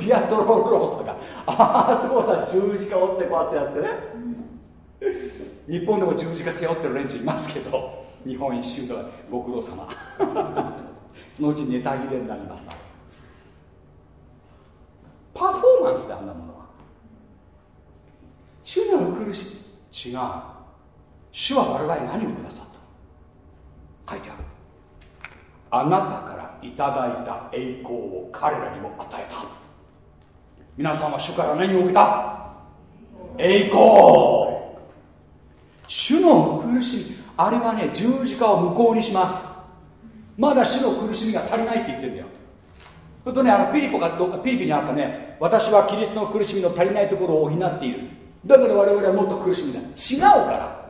ビアドロローサがああそうさ十字架をってこうやってやってね。日本でも十字架背負ってる連中いますけど日本一周ではご苦労様。そのうちネタ切れになります。パフォーマンスであんなものは。主には苦し違う。主は我々何をくださった書いてある。あなたからいただいた栄光を彼らにも与えた。皆さんは主から何を受けた？栄光。主の苦しみ。あれはね十字架を無効にします。まだ主の苦しみが足りないって言ってるんだよ。それとねあのピリポがどピリピにあったね。私はキリストの苦しみの足りないところを補っている。だから我々はもっと苦しみだ違うから。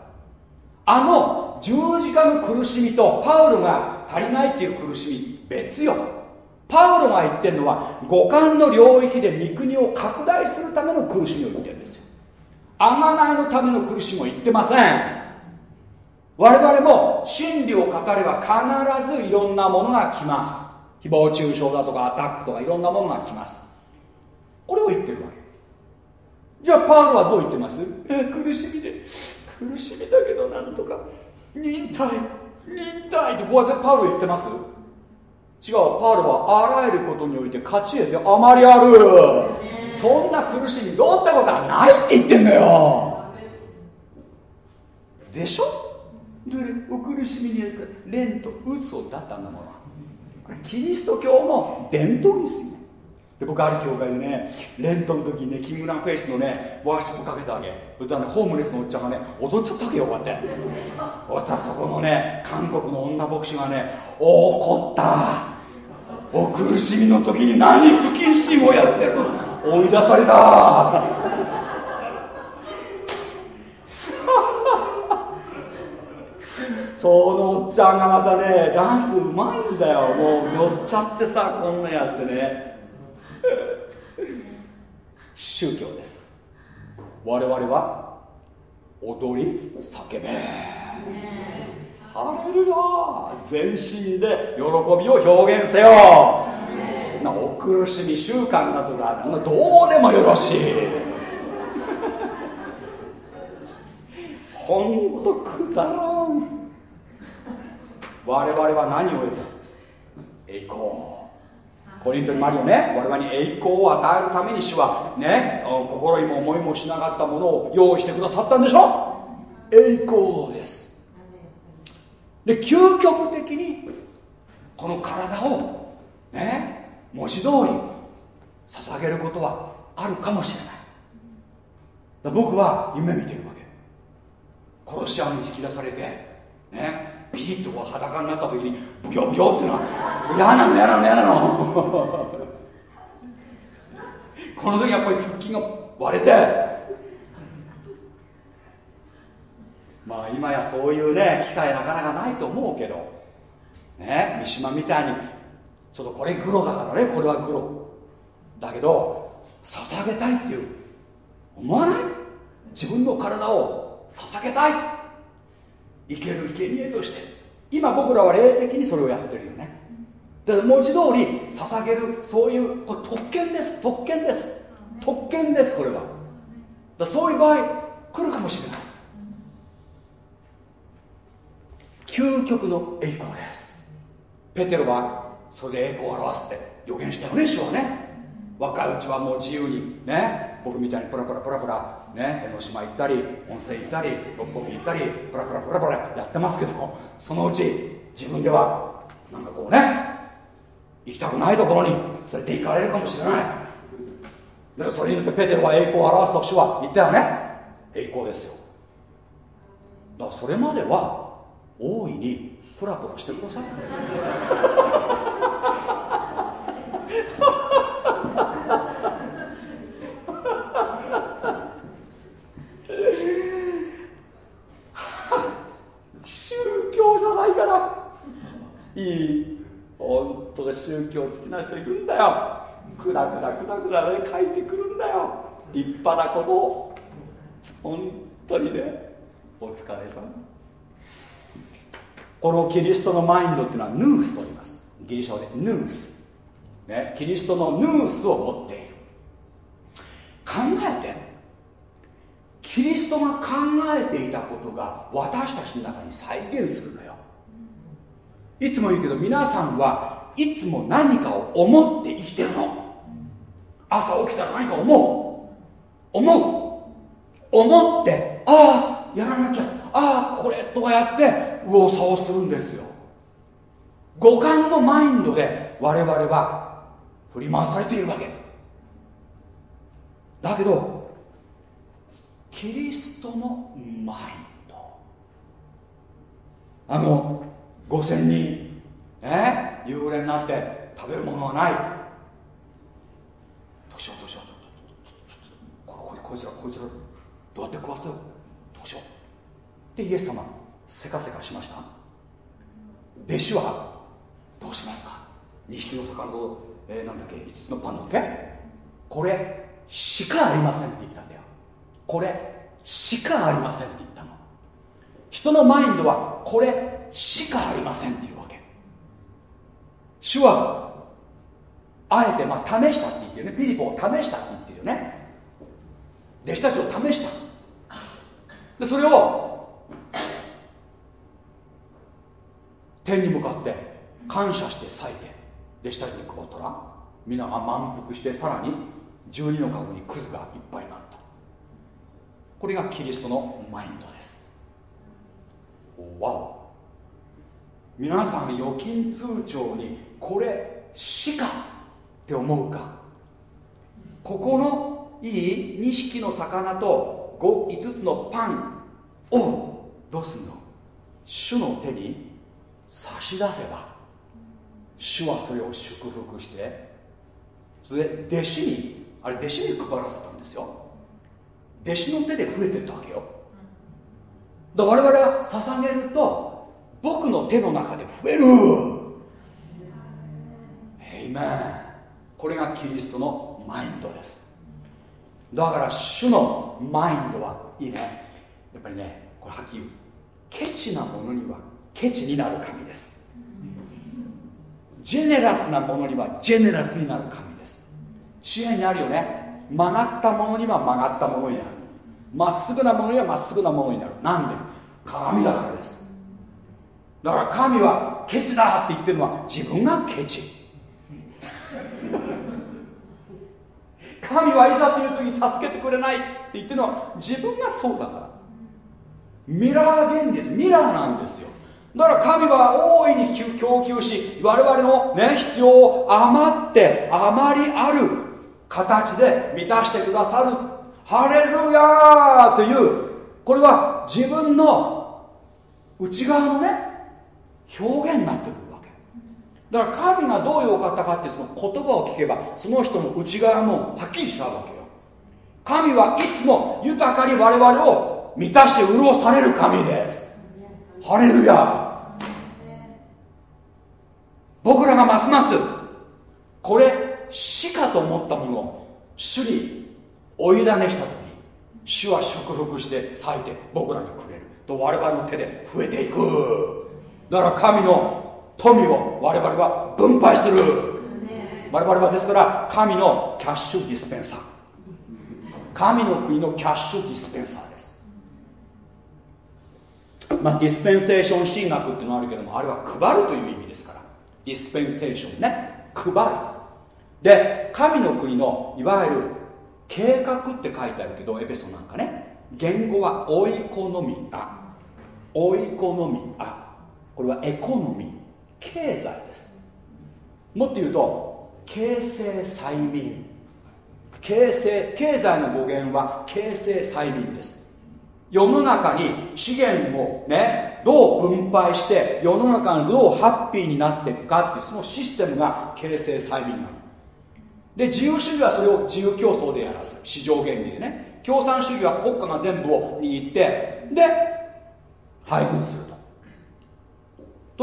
あの十字架の苦しみとパウロが足りないっていう苦しみ別よ。パウロが言ってるのは五感の領域で御国を拡大するための苦しみを言ってるんですよ。贖いのための苦しみを言ってません。我々も真理を語れば必ずいろんなものが来ます。誹謗中傷だとかアタックとかいろんなものが来ます。これを言ってるわけ。じゃあパウロはどう言ってます？え苦しみで苦しみだけどなんとか忍耐。忍耐ってこうやってパウロ言ってます？違うパウロはあらゆることにおいて勝ち得てあまりある。そんな苦しみどうったことはないって言ってんだよ。でしょ？でお苦しみにレンと嘘だったんだもの。キリスト教の伝統ですよで僕ある教会でねレントの時にねキングランフェイスのねワーシップかけたわけ。そしたらねホームレスのおっちゃんがね踊っちゃったわけよこうやって。そしたらそこのね韓国の女牧師がね怒った。お苦しみの時に何不謹慎をやってる追い出された。そのおっちゃんがまたねダンスうまいんだよ。もう乗っちゃってさこんなやってね。宗教です。我々は踊り叫べ。ハレルヤ全身で喜びを表現せよ。なお苦しみ習慣などがどうでもよろしい。ほんとくだらん。我々は何を得た？栄光コリントにもあるよね。我々に栄光を与えるために主はね心にも思いもしなかったものを用意してくださったんでしょ？栄光です。で究極的にこの体をね文字通り捧げることはあるかもしれない。僕は夢見てるわけ。殺し屋に引き出されてね。ピリッと裸になった時にブヨブヨっていうのは嫌なの嫌なの嫌なの。この時やっぱり腹筋が割れて。まあ今やそういうね機会なかなかないと思うけど。ね三島みたいにちょっとこれ黒だからねこれは黒だけど捧げたいっていう。思わない？自分の体を捧げたい。生ける生贄として。今僕らは霊的にそれをやってるよね。だから文字通り捧げるそういうこれ特権です。特権です。特権ですこれは。だそういう場合来るかもしれない。究極の栄光です。ペテロはそれで栄光を表すって予言したよね主はね。若いうちはもう自由にね僕みたいにプラプラプラプラね江ノ島行ったり温泉行ったり六本木行ったりプラプラプラプラやってますけどもそのうち自分ではなんかこうね行きたくないところに連れて行かれるかもしれない。でそれによってペテロは栄光を表すと主は言ったよね。栄光ですよ。だからそれまでは大いにプラプラしてください宗教じゃないからいい本当宗教好きな人いるんだよ。くだくだくだくだで書いてくるんだよ。立派なことを本当にねお疲れさん。このキリストのマインドっていうのはヌースと言います。ギリシャ語でヌース、ね、キリストのヌースを持っている。考えて。キリストが考えていたことが私たちの中に再現するのよ。いつも言うけど皆さんはいつも何かを思って生きてるの。朝起きたら何か思う。思う。思ってああやらなきゃ。ああこれとかやって右往左往するんですよ。五感のマインドで我々は振り回されているわけ。だけどキリストのマインド。あの5000人。え？夕暮れになって食べるものはない。どうしようどうしよう。ここいつらこいつらどうやって食わせよう。どうしよう。でイエス様せかせかしました。弟子はどうしますか。2匹の魚と、えー、なんだっけ5つのパンの手これしかありませんって言ったんだよ。これしかありませんって言ったの。人のマインドはこれしかありませんっていう主はあえてまあ試したって言ってるね。ピリポを試したって言ってるよね。弟子たちを試した。でそれを天に向かって感謝して咲いて弟子たちに配ったら皆が満腹してさらに12の籠にクズがいっぱいになった。これがキリストのマインドです。わお皆さん預金通帳にこれしかって思うか。ここのいい2匹の魚と 5, 5つのパンをどうすんの？主の手に差し出せば。主はそれを祝福して。それで弟子にあれ弟子に配らせたんですよ。弟子の手で増えてったわけよ。だから我々は捧げると僕の手の中で増える。メンこれがキリストのマインドです。だから主のマインドはいい。ねやっぱりねこれはっきり言うケチなものにはケチになる神です。ジェネラスなものにはジェネラスになる神です。支援にあるよね。曲がったものには曲がったものになる。まっすぐなものにはまっすぐなものになる。なんで？鏡だからです。だから神はケチだって言ってるのは自分がケチ。神はいざという時に助けてくれないって言ってるのは自分がそうだから。ミラー原理ですミラーなんですよ。だから神は大いに供給し我々の、ね、必要を余ってあまりある形で満たしてくださる。ハレルヤーというこれは自分の内側のね表現になってくる。だから神がどういうお方かってその言葉を聞けばその人の内側もはっきりしたわけよ。神はいつも豊かに我々を満たして潤される神です。ハレルヤ。僕らがますますこれ死かと思ったものを主にお委ねした時主は祝福して咲いて僕らにくれると我々の手で増えていく。だから神の富を我々は分配する。我々はですから神のキャッシュディスペンサー。神の国のキャッシュディスペンサーです。まあディスペンセーション神学っていうのはあるけどもあれは配るという意味ですから。ディスペンセーションね。配る。で神の国のいわゆる計画って書いてあるけどエペソなんかね。言語はオイコノミアオイコノミアこれはエコノミー。経済です。もっと言うと形成催眠。形成経済の語源は形成催眠です。世の中に資源をねどう分配して世の中にどうハッピーになっていくかっていうそのシステムが形成催眠なの。で自由主義はそれを自由競争でやらす市場原理でね。共産主義は国家が全部を握ってで配分する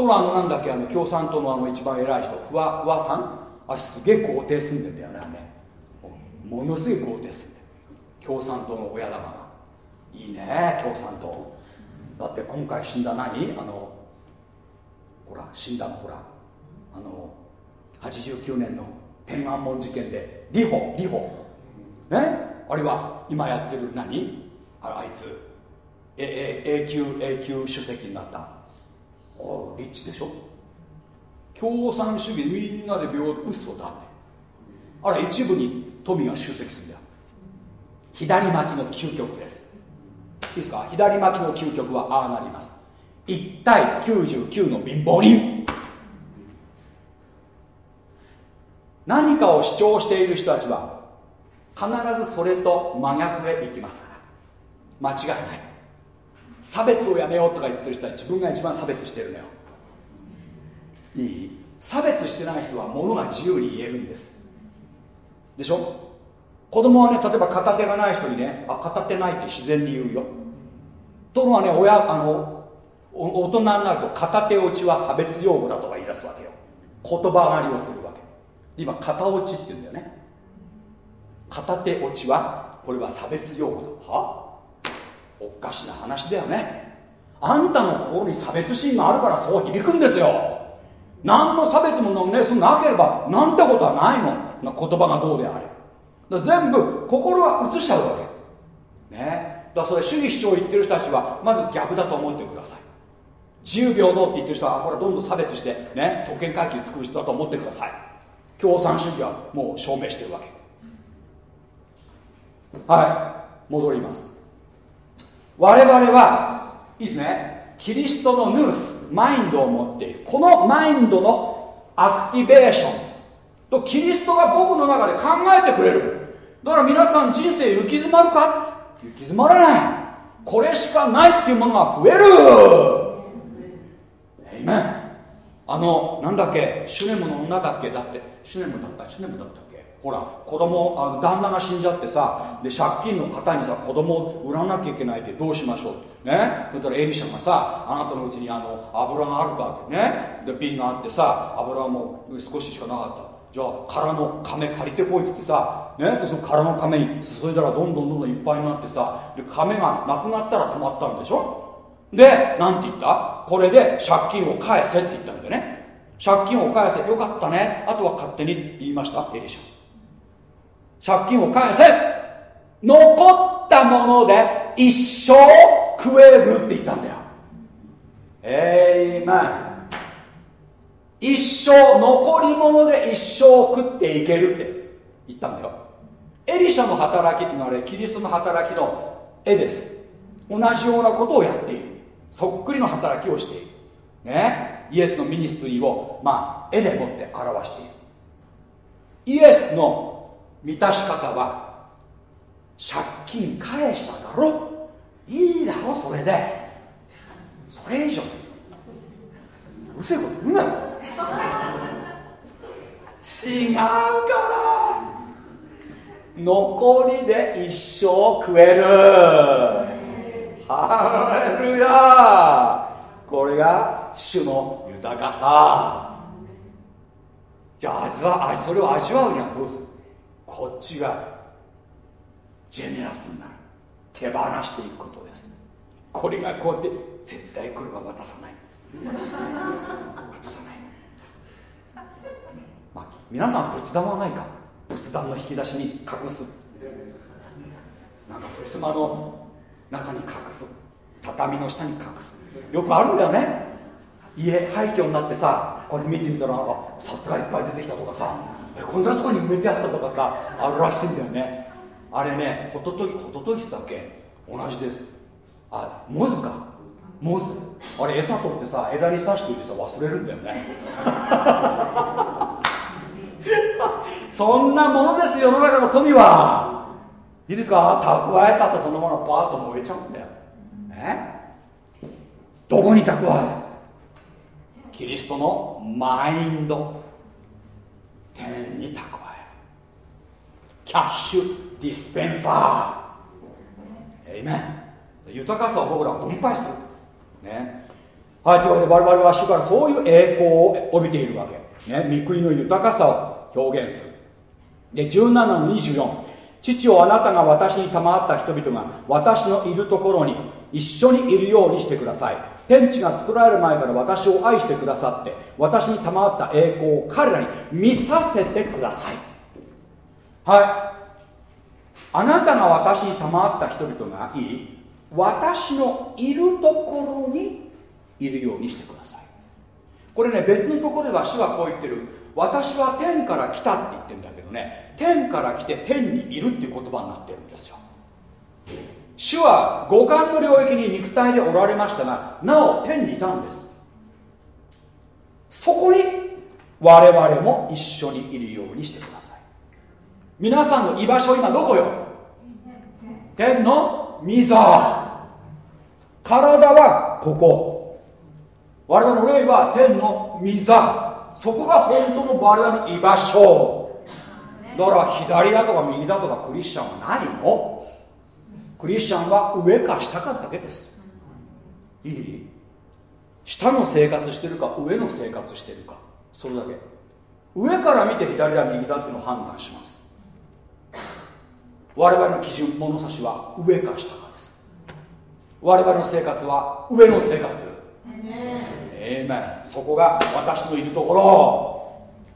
とのあのなんだっけあの共産党のあの一番偉い人ふわふわさん？あすげえ豪邸住んでんだよねあれものすげえ豪邸住んで共産党の親玉が。いいね共産党。だって今回死んだ何？あのほら死んだのほら。あの89年の天安門事件で李穂李穂ね？あるいは今やってる何？ああいつ。ええ永久永久主席になった。立地でしょ？共産主義みんなで平等嘘だって。あら一部に富が集積するんだ。よ左巻きの究極です。いいですか？左巻きの究極はああなります。1対99の貧乏人。何かを主張している人たちは必ずそれと真逆へ行きますから。間違いない。差別をやめようとか言ってる人は自分が一番差別してるのよ。いい？差別してない人は物が自由に言えるんです。でしょ？子供はね例えば片手がない人にねあ片手ないって自然に言うよ。とのはね親あの大人になると片手落ちは差別用語だとか言い出すわけよ。言葉狩りをするわけ。今片落ちって言うんだよね。片手落ちはこれは差別用語だ。は？おかしな話だよね。あんたの心に差別心があるからそう響くんですよ。何の差別もねそなければなんてことはないのな言葉がどうであれ。全部心は映しちゃうわけ。ね。だからそれ主義主張を言ってる人たちはまず逆だと思ってください。自由平等って言ってる人はこれどんどん差別してね特権階級作る人だと思ってください。共産主義はもう証明してるわけ。はい。戻ります。我々はいいですね。キリストのヌースマインドを持っている。このマインドのアクティベーションとキリストが僕の中で考えてくれる。だから皆さん人生行き詰まるか？行き詰まらない。これしかないっていうものが増える。えいめあのなんだっけ？シュネムの女だっけ？だって。シュネムだった。シュネムだった。ほら子供あの旦那が死んじゃってさで借金の方にさ子供を売らなきゃいけないってどうしましょう？ね？だったらエリシャがさあなたのうちにあの油があるかってね？で瓶があってさ油はもう少ししかなかった。じゃあ空の亀借りてこいっつってさね？でその空の亀に注いだらどんどんどんどんいっぱいになってさで亀がなくなったら止まったんでしょ？でなんて言った？これで借金を返せって言ったんだよね。借金を返せ。よかったね。あとは勝手に言いましたエリシャ。借金を返せ。残ったもので一生食えるって言ったんだよ。えいま一生残り物で一生食っていけるって言ったんだよ。エリシャの働きってのはねキリストの働きの絵です。同じようなことをやっている。そっくりの働きをしている。ね。イエスのミニストリーをまあ絵でもって表している。イエスの満たし方は借金返しただろ。いいだろそれで。それ以上。うるせえこと言うな。よ違うから。残りで一生食える。ハレルヤこれが主の豊かさ。じゃあ味わそれを味わうにはどうする？こっちがジェネラスになる。手放していくことです。これがこうやって絶対これは渡さない。渡さない。渡さない。まあ皆さん仏壇はないか。仏壇の引き出しに隠す。なんか襖の中に隠す。畳の下に隠す。よくあるんだよね。家廃墟になってさこれ見てみたらなんか札がいっぱい出てきたとかさ。こんなとこに埋めてあったとかさあるらしいんだよね。あれねホトトギホトトギスだっけ？同じです。あモズか？モズ。あれ餌取ってさ枝に刺しておいてさ忘れるんだよね。そんなものです世の中の富は。いいですか？蓄えたってそのものパーッと燃えちゃうんだよ。え？どこに蓄え？キリストのマインド。天に蓄える。キャッシュディスペンサーエイメン豊かさを僕らは分配する。ね。はいというわけで我々は主からそういう栄光を帯びているわけ。ね。御国の豊かさを表現する。で17の24父をあなたが私に賜った人々が私のいるところに一緒にいるようにしてください。天地が作られる前から私を愛してくださって私に賜った栄光を彼らに見させてください。はい。あなたが私に賜った人々がいい。私のいるところにいるようにしてください。これね別のとこでは主はこう言ってる。私は天から来たって言ってるんだけどね。天から来て天にいるっていう言葉になってるんですよ。主は五感の領域に肉体でおられましたがなお天にいたんです。そこに我々も一緒にいるようにしてください。皆さんの居場所今どこよ？天の御座。体はここ。我々の霊は天の御座。そこが本当の我々の居場所。だから左だとか右だとかクリスチャンはないの。クリスチャンは上か下かだけです。いい？下の生活してるか上の生活してるか。それだけ。上から見て左だ右だっていうのを判断します。我々の基準物差しは上か下かです。我々の生活は上の生活。ええー、そこが私のいるところ。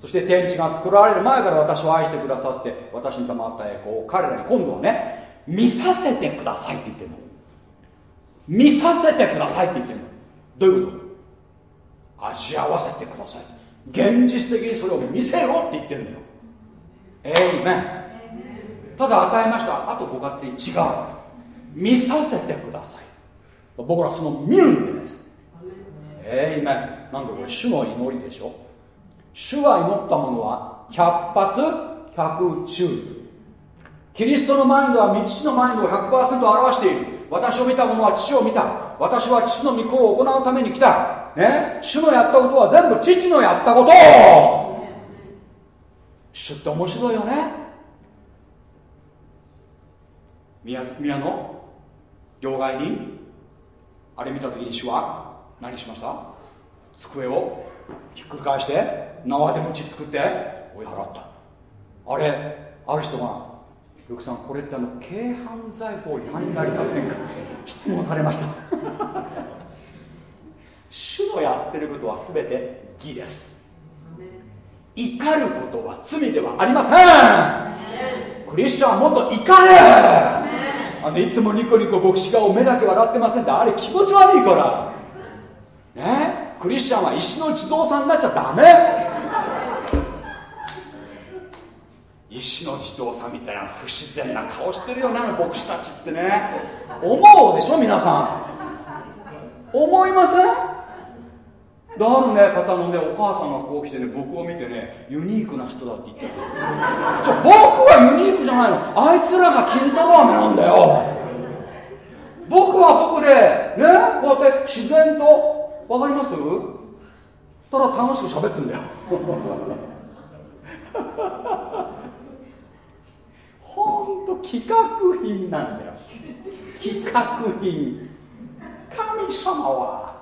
そして天地が作られる前から私を愛してくださって私に賜った栄光を彼らに今度はね見させてくださいって言ってるの。見させてくださいって言ってるの。どういうこと？味合わせてください。現実的にそれを見せろって言ってるんだよ。えいめただ与えましたあとご勝手に違う。見させてください。僕らその見るんです。えいめんなんでこれ主の祈りでしょ？主が祈ったものは百発百中。キリストのマインドは父のマインドを100%表している。私を見た者は父を見た。私は父の御子を行うために来た。ね？主のやったことは全部父のやったこと。主って面白いよね。宮宮の？両替人？あれ見た時に主は？何しました？机をひっくり返して縄で餅作って追い払った。あれある人が「ルクさんこれってあの軽犯罪法違反になりませんか? 」質問されました。主のやってることは全て義です。怒ることは罪ではありません。クリスチャンはもっと怒れ。あのいつもニコニコ牧師顔目だけ笑ってませんって。あれ気持ち悪いから。ね？クリスチャンは石の地蔵さんになっちゃダメ石の地蔵さんみたいな不自然な顔してるよねあの牧師たちってね。思うでしょ皆さん。思いません？であるね方のねお母さんがこう来てね僕を見てねユニークな人だって言ってる。僕はユニークじゃないの。あいつらが金太郎飴なんだよ。僕は僕でねこうやって自然とわかります？ただ楽しく喋ってんだよ。ほんと企画品なんだよ。企画品。神様は。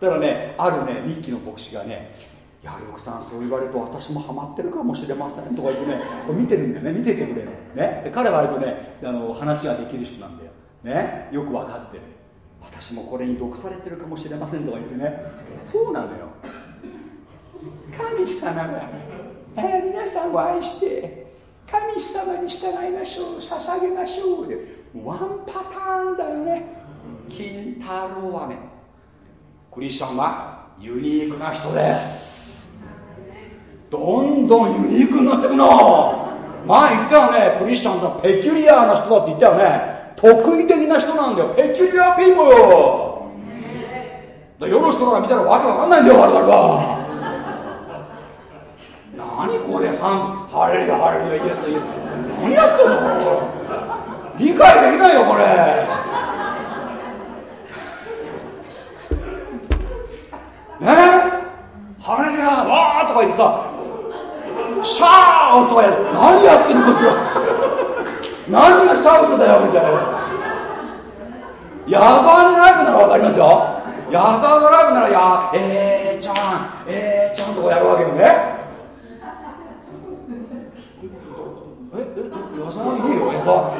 だからねあるね日記の牧師がね「いやルクさんそう言われると私もハマってるかもしれません」とか言ってね見てるんだよね。見ててくれるね。彼は割とねあの話ができる人なんだよ。ね。よく分かってる私もこれに毒されてるかもしれませんとか言ってね。そうなのよ。神様が、えー、皆さんを愛して神様に従いましょう捧げましょうでワンパターンだよね。金太郎飴。クリスチャンはユニークな人です。どんどんユニークになってくの。前言ったよね。クリスチャンと peculiar な人だって言ったよね。特異的な人なんだよ。 peculiar people 世の人から見たらわけわかんないんだよ我々は。何これさん。ハレルヤハレルヤイエスイエス。何やってんの？理解できないよこれ。ねえ？ハレルヤわーとか言ってさシャーとかやる。何やってんの？こいつは何がシャウトだよみたいな。矢沢のライブなら分かりますよ。矢沢のライブならやえーちゃんえーちゃんとかやるわけよね。ええ矢沢いいよ矢沢。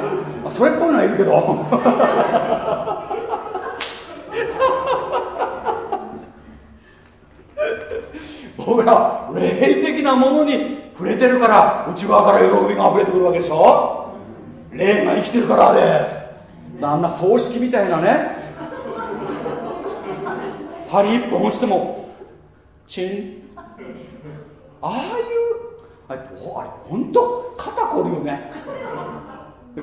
あそれっぽいのはいるけど。僕ら霊的なものに触れてるから内側から喜びが溢れてくるわけでしょ。霊が生きてるからです。あんな葬式みたいなね。針一本落ちてもチン。ああいうあれあれ本当？肩こるよね。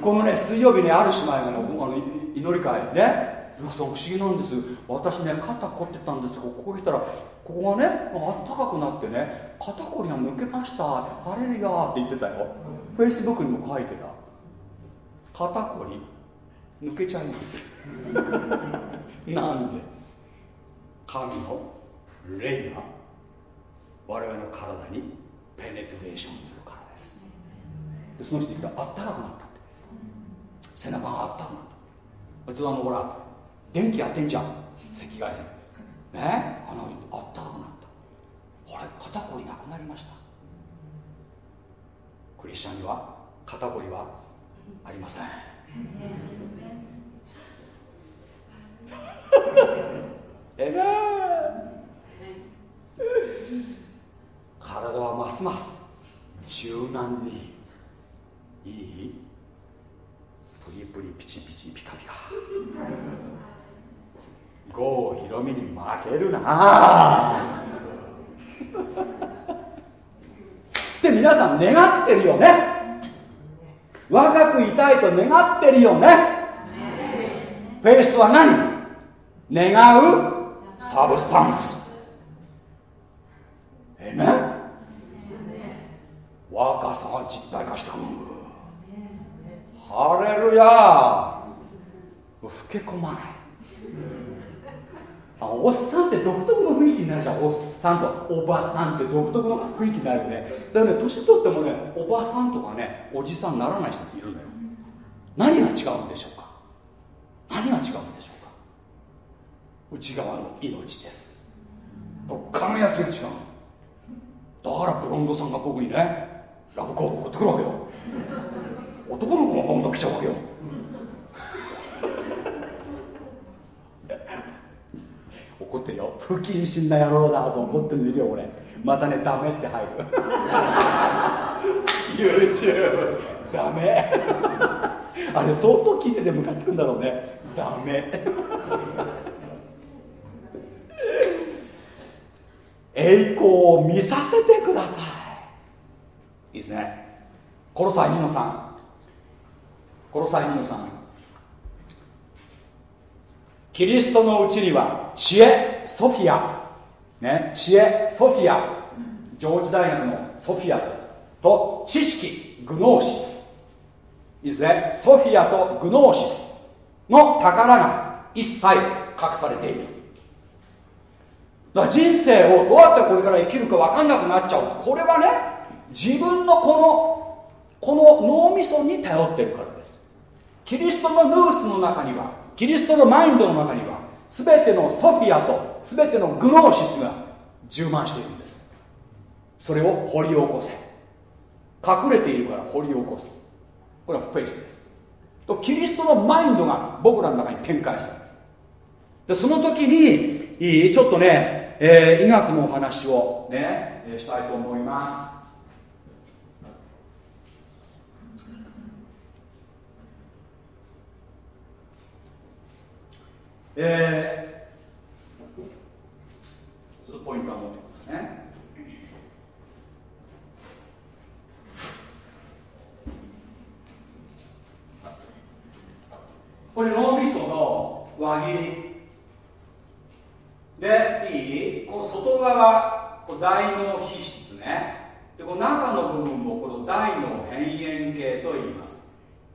このね水曜日にある姉妹がねあの祈り会ね。ルクさん不思議なんです。私ね肩凝ってたんですここ来たらここがねあったかくなってね肩こりが抜けました。ハレルヤって言ってたよ。フェイスブックにも書いてた。肩こり抜けちゃいます。なんで？神の霊が我々の体にペネトレーションするからです。でその人言ったらあったかくなったって。背中があったかくなった。あいつはあのほら電気やってんじゃん。赤外線。ね？あのあったかくなった。あれ肩こりなくなりました。クリスチャンには肩こりはありません。ええ体はますます柔軟にいい？プリプリピチピチピカピカ。郷ひろみに負けるな。って 皆さん願ってるよね。若くいたいと願ってるよね。フェイスは何？願う substance。えね？若さが実体化してくる。ハレルヤ老け込まない。あおっさんって独特の雰囲気になるじゃん。おっさんとおばさんって独特の雰囲気になるよね。だからね年取ってもねおばさんとかねおじさんならない人っているんだよ。何が違うんでしょうか？何が違うんでしょうか？内側の命です。これ輝きが違う。だからブロンドさんが僕にねラブコール送ってくるわけよ。男の子がボンド来ちゃうわけよ。怒ってるよ。不謹慎な野郎だと怒ってるよ俺。またねダメって入る。YouTube ダメ。あれ相当聞いててムカつくんだろうね。ダメ。栄光を見させてくださいいいですね。コロサイ2の3コロサイ2の3キリストのうちには知恵ソフィア。ね知恵ソフィア。上智大学のソフィアです。と知識グノーシス。いいですね。ソフィアとグノーシスの宝が一切隠されている。だから人生をどうやってこれから生きるか分かんなくなっちゃう。これはね自分のこのこの脳みそに頼ってるからです。キリストのヌースの中にはキリストのマインドの中には全てのソフィアと全てのグノーシスが充満しているんです。それを掘り起こせ。隠れているから掘り起こす。これはフェイスです。とキリストのマインドが僕らの中に展開した。でその時にちょっとね、えー、医学のお話をね、したいと思います。えー、ポイントを持ってきますね。これ脳みその輪切り。でいい？この外側こ大脳皮質ね。でこの中の部分をこの大脳辺縁系と言います。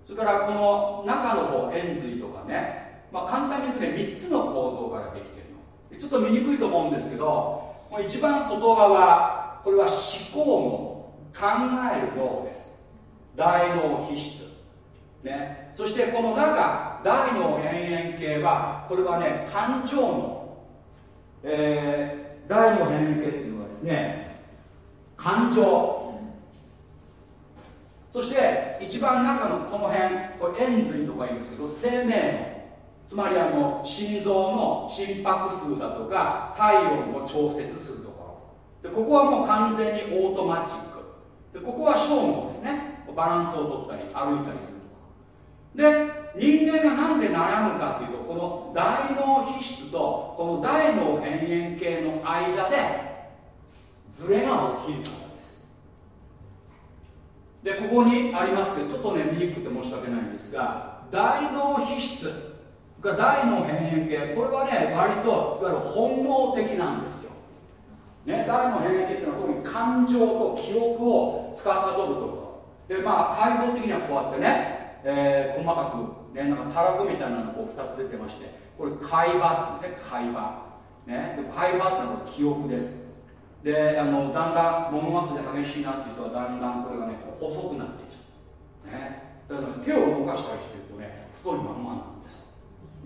それからこの中の方円髄とかね、まあ、簡単に言うとね3つの構造からできてるの。ちょっと見にくいと思うんですけどこの一番外側これは思考の考える脳です。大脳皮質。ね、そしてこの中大脳辺縁系はこれはね感情の、えー、大脳辺縁系っていうのはですね感情。そして一番中のこの辺これ円髄とか言うんですけど生命のつまりあの心臓の心拍数だとか体温を調節するところ。でここはもう完全にオートマチック。でここは小脳ですね。バランスを取ったり歩いたりするで人間が何で悩むかっていうとこの大脳皮質とこの大脳辺縁系の間でズレが起きるからです。でここにありますけどちょっとね見にくくて申し訳ないんですが大脳皮質。が大脳辺縁系これはね割といわゆる本能的なんですよ。ね、大脳辺縁系っていうのは特に感情と記憶を司るところ。でまあ解剖的にはこうやってねえー、細かく、ね、なんかたらこみたいなのがこう2つ出てましてこれ海馬ってね海馬。ねで海馬ってのは記憶です。であのだんだん物忘れ激しいなっていう人はだんだんこれがね細くなっていっちゃう、ね、だから、手を動かしたりしてるとね太いまんまなん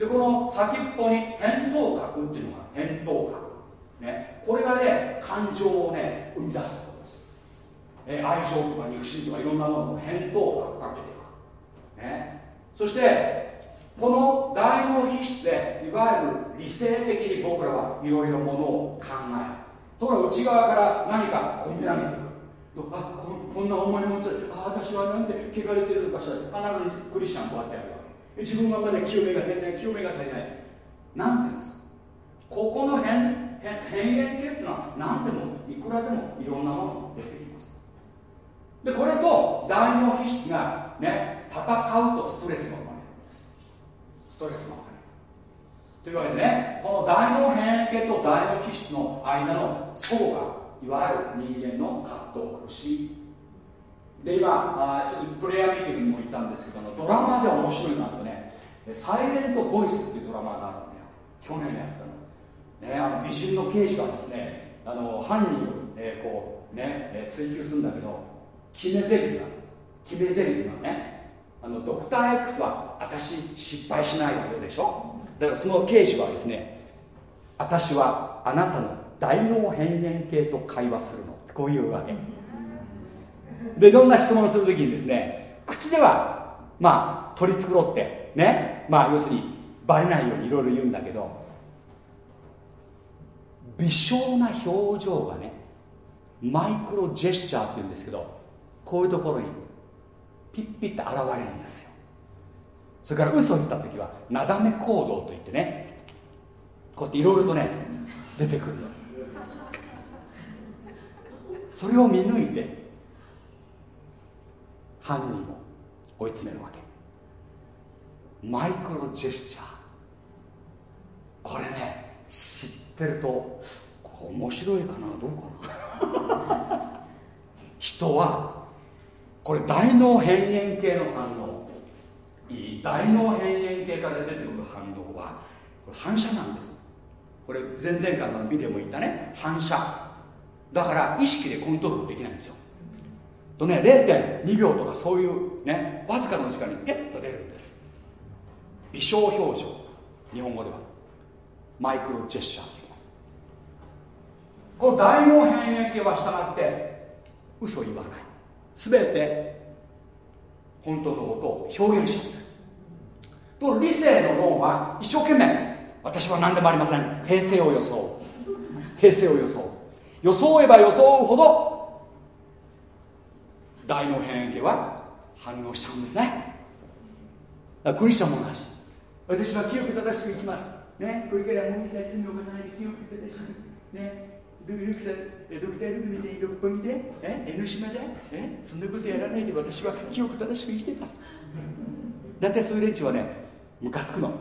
でこの先っぽに扁桃核っていうのが扁桃核、ね、これがね感情をね生み出すころです、え、愛情とか憎しみとかいろんなものを扁桃核かけていく。ね、そしてこの大脳皮質でいわゆる理性的に僕らはいろいろものを考える。ところが内側から何か込み上げていく。あこんな思い持つあ私はなんて汚れてるのかしら。必ずクリスチャンこうやってやる。自分はまだ清めが足りない清めが足りない。ナンセンス。ここの変変幻系っていうのは何でもいくらでもいろんなもの出てきます。でこれと大脳皮質がね戦うとストレスが生まれるんです。ストレスが生まれる。というわけでねこの大脳辺縁系と大脳皮質の間の層がいわゆる人間の葛藤苦しいで今あちょっとプレイヤーミーティングにも行ったんですけどドラマで面白いのあってねサイレントボイスっていうドラマがあるんだよ。去年やったの,、ね、あの美人の刑事がですねあの犯人を、えー、こうね、えー、追求するんだけど決め台詞が決め台詞がねあのドクター X は私失敗しないわけでしょ。だからその刑事はですね私はあなたの大脳辺縁系と会話するの。こういうわけ。でいろんな質問をするときにですね口ではまあ取り繕ってねまあ要するにバレないようにいろいろ言うんだけど微小な表情がねマイクロジェスチャーっていうんですけどこういうところにピッピッと現れるんですよ。それから嘘を言った時はなだめ行動といってねこうやっていろいろとね出てくるの。それを見抜いて犯人を追い詰めるわけ。マイクロジェスチャー。これね知ってると面白いかなどうかな。人はこれ大脳辺縁系の反応。いい大脳辺縁系から出てくる反応はこれ反射なんです。これ前々回のビデオも言ったね。反射。だから意識でコントロールできないんですよ。とね0.2秒とかそういうねわずかの時間にピッと出るんです。微小表情。日本語では。マイクロジェスチャーと言います。この大脳辺縁系は従って嘘を言わない。全て本当のことを表現してるんです。と理性の脳は一生懸命私は何でもありません。平成を装う。平成を装う。装えば装うほど大脳辺縁系は反応しちゃうんですね。クリスチャンも同じ。私は清く正しく生きます。ね。これからもう一切罪を重ねて清く正しく。ね。ドクさんドクター・ルクみたいに六本木でえ江ノ島でえそんなことやらないで私は清く正しく生きています。大体そういう連中はねムカつくの。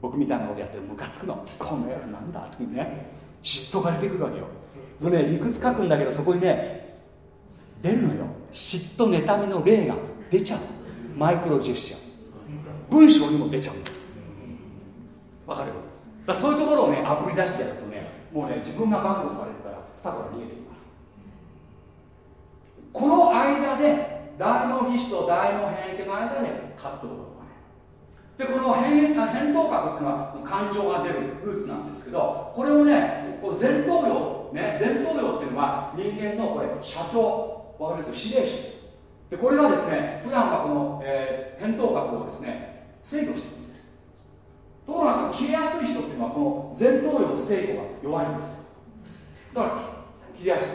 僕みたいなことやってムカつくの。この野郎なんだとね。嫉妬が出てくるわけよ。でね理屈書くんだけどそこにね出るのよ。嫉妬妬みの例が出ちゃう。マイクロジェスチャー。文章にも出ちゃうんです。わかる？だそういうところをねあぶり出してやるとねもうね自分が暴露されるからスタートが逃げてきます。この間で大脳皮質と大脳変異の間でカットをでこの変変動覚っていうのは感情が出るルーツなんですけどこれをねこの前頭葉ね前頭葉っていうのは人間のこれ社長わかります指令室でこれがですね普段はこの、えー、扁桃核をですね制御してるんですところが切れやすい人っていうのはこの前頭葉の制御が弱いんですだから切れやすい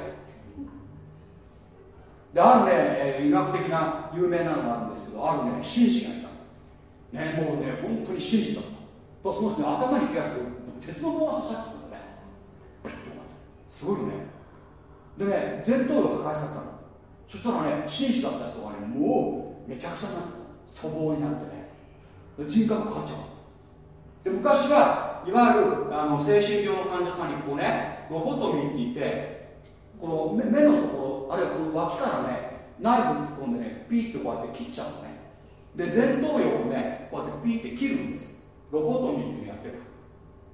であるね、えー、医学的な有名なのがあるんですけどあるね紳士がいたね、もうね、本当に真摯だった。とその人に頭に気がする鉄の棒が刺さってたんだね。すごいね。でね、前頭葉破壊されたの。そしたらね、紳士だった人がね、もうめちゃくちゃな粗暴になってね、人格変わっちゃう。で昔はいわゆるあの精神病の患者さんにこうね、ロボトミーって言って、この目目のところ、あるいはこの脇からね、ナイフ突っ込んでね、ピーッとこうやって切っちゃうのね。で前頭葉をねこうやってピーって切るんです。ロボトミーっていうのやってた。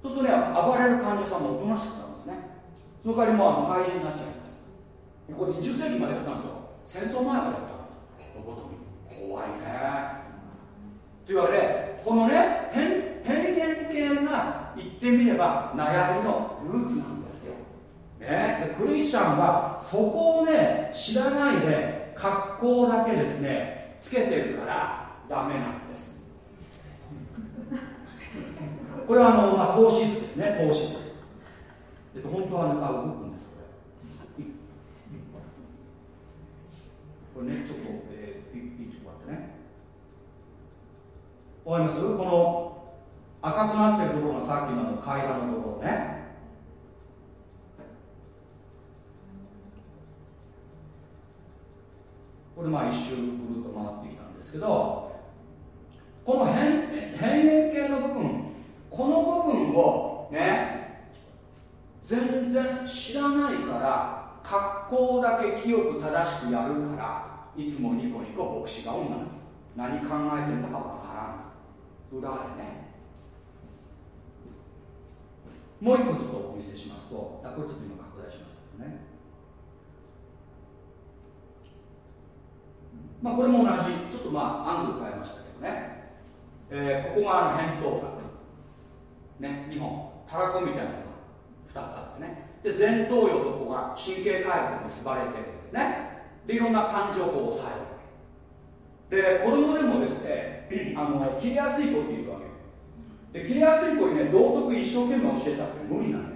そうするとね暴れる患者さんもおとなしくなるんですね。その代わりもうあの廃人になっちゃいます。これ20世紀までやったんですよ。戦争前までやったロボトミー怖いね。というわけでこのね変幻系が言ってみれば悩みのルーツなんですよ、ね、クリスチャンはそこをね知らないで格好だけですねつけてるからダメなんです。これはあの、まあ、投資図ですね投資図。えっと本当はねあ動くこれねちょっと、えー、ピッピッとこうやってね。わかります？この赤くなってるところがさっきの階段のところね。これまあ一周ぐるっと回ってきたんですけどこの変変円形の部分この部分をね全然知らないから格好だけ清く正しくやるからいつもニコニコ牧師が女何考えてんだかわからん。裏でね。もう一個ちょっとお見せしますとこれちょっと今拡大しましたけどね。まあこれも同じ。ちょっとまあアングル変えましたけどね。えー、ここがあの扁桃核。ね。2本。たらこみたいなのが2つあってね。で前頭葉とここが神経回路で結ばれてるんですね。でいろんな感情をこう抑える。わけで子供でもですねあの切りやすい子っていうわけで切りやすい子にね道徳一生懸命教えたって無理なのよ。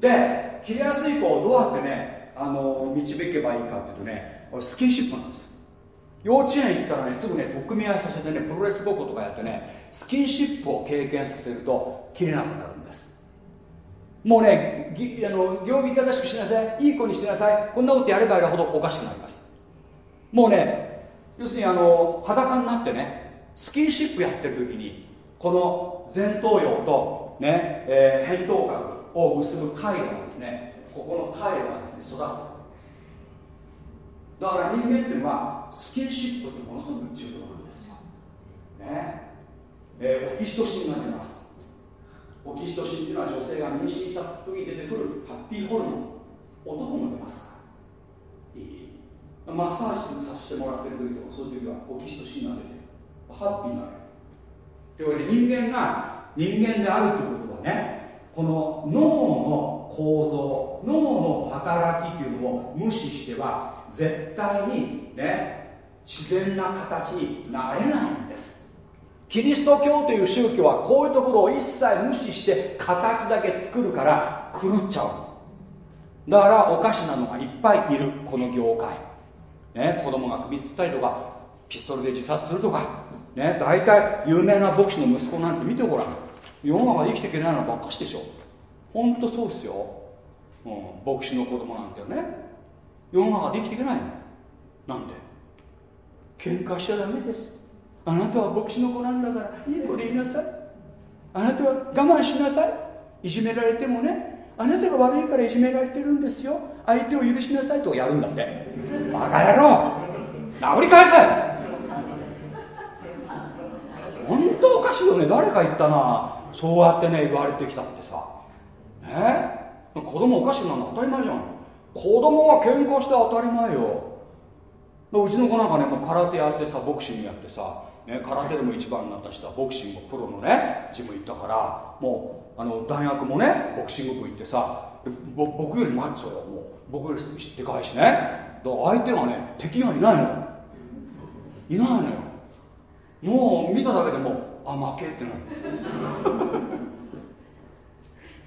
で切りやすい子をどうやってねあの導けばいいかっていうとねスキンシップなんです。幼稚園行ったらねすぐね取っ組み合いさせてねプロレスごっことかやってねスキンシップを経験させると切れなくなる。もうねぎあの行儀正しくしなさい。いい子にしてなさい。こんなことやればやるほどおかしくなります。もうね要するにあの裸になってねスキンシップやってる時にこの前頭葉とね、えー、扁桃核を結ぶ回路がですねここの回路がですね育ってだから人間っていうのはスキンシップってものすごく重要なんですよ。ね。えー、オキシトシンが出ます。オキシトシンっていうのは女性が妊娠した時に出てくるハッピーホルモン。男も出ますから。いいマッサージさせてもらってる時とかそういう時はオキシトシンが出てハッピーになる。というわけで人間が人間であるということはねこの脳の構造脳の働きっていうのを無視しては絶対にね自然な形になれないんですキリスト教という宗教はこういうところを一切無視して形だけ作るから狂っちゃう。だからおかしなのがいっぱいいる。この業界。ね子供が首つったりとかピストルで自殺するとか。ね大体有名な牧師の息子なんて見てごらん。世の中で生きていけないのばっかしでしょ。ほんとそうっすよ、うん、牧師の子供なんてね。世の中で生きていけないの。なんで？喧嘩しちゃダメです。あなたは牧師の子なんだからいい子でいなさい。あなたは我慢しなさい。いじめられてもねあなたが悪いからいじめられてるんですよ。相手を許しなさいとやるんだって。バカ野郎。殴り返せ。本当おかしいよね。誰か言ったな。そうやってね言われてきたってさ。ね子供おかしくなるの当たり前じゃん。子供は喧嘩して当たり前よ。うちの子なんかねもう空手やってさボクシングやってさ、ね、空手でも一番になったしさボクシングプロのねジム行ったからもうあの大学もねボクシング部行ってさ僕よりマッチョよもう。僕より知ってかいしね。だから相手がね敵がいないの。いないのよ。もう見ただけでもあ負けってなる。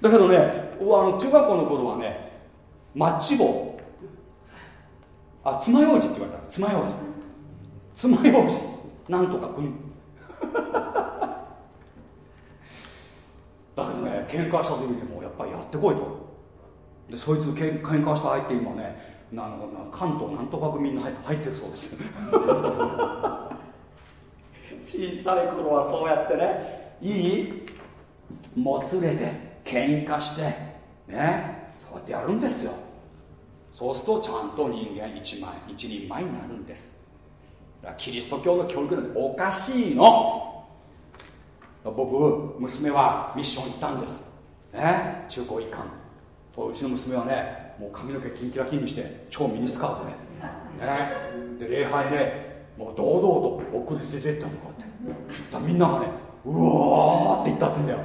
だけどねあの中学校の頃はねマッチ棒。あ爪楊枝って言われた爪楊枝。爪楊枝。なんとかくんだけどね喧嘩した時にもやっぱりやってこいと。でそいつ喧嘩した相手今ねなの関東なんとか組みんな入ってるそうです。小さい頃はそうやってねいいもつれて喧嘩してねこうやってやるんですよ。そうするとちゃんと人間一枚一人前になるんですキリスト教の教育なんておかしいの。僕娘はミッション行ったんです。ね？中高一貫。とうちの娘はねもう髪の毛キンキラキンにして超ミニスカートね。ね？で礼拝ねもう堂々と遅れて出てったのこうやって。みんながねうわーって言ったってんだよ。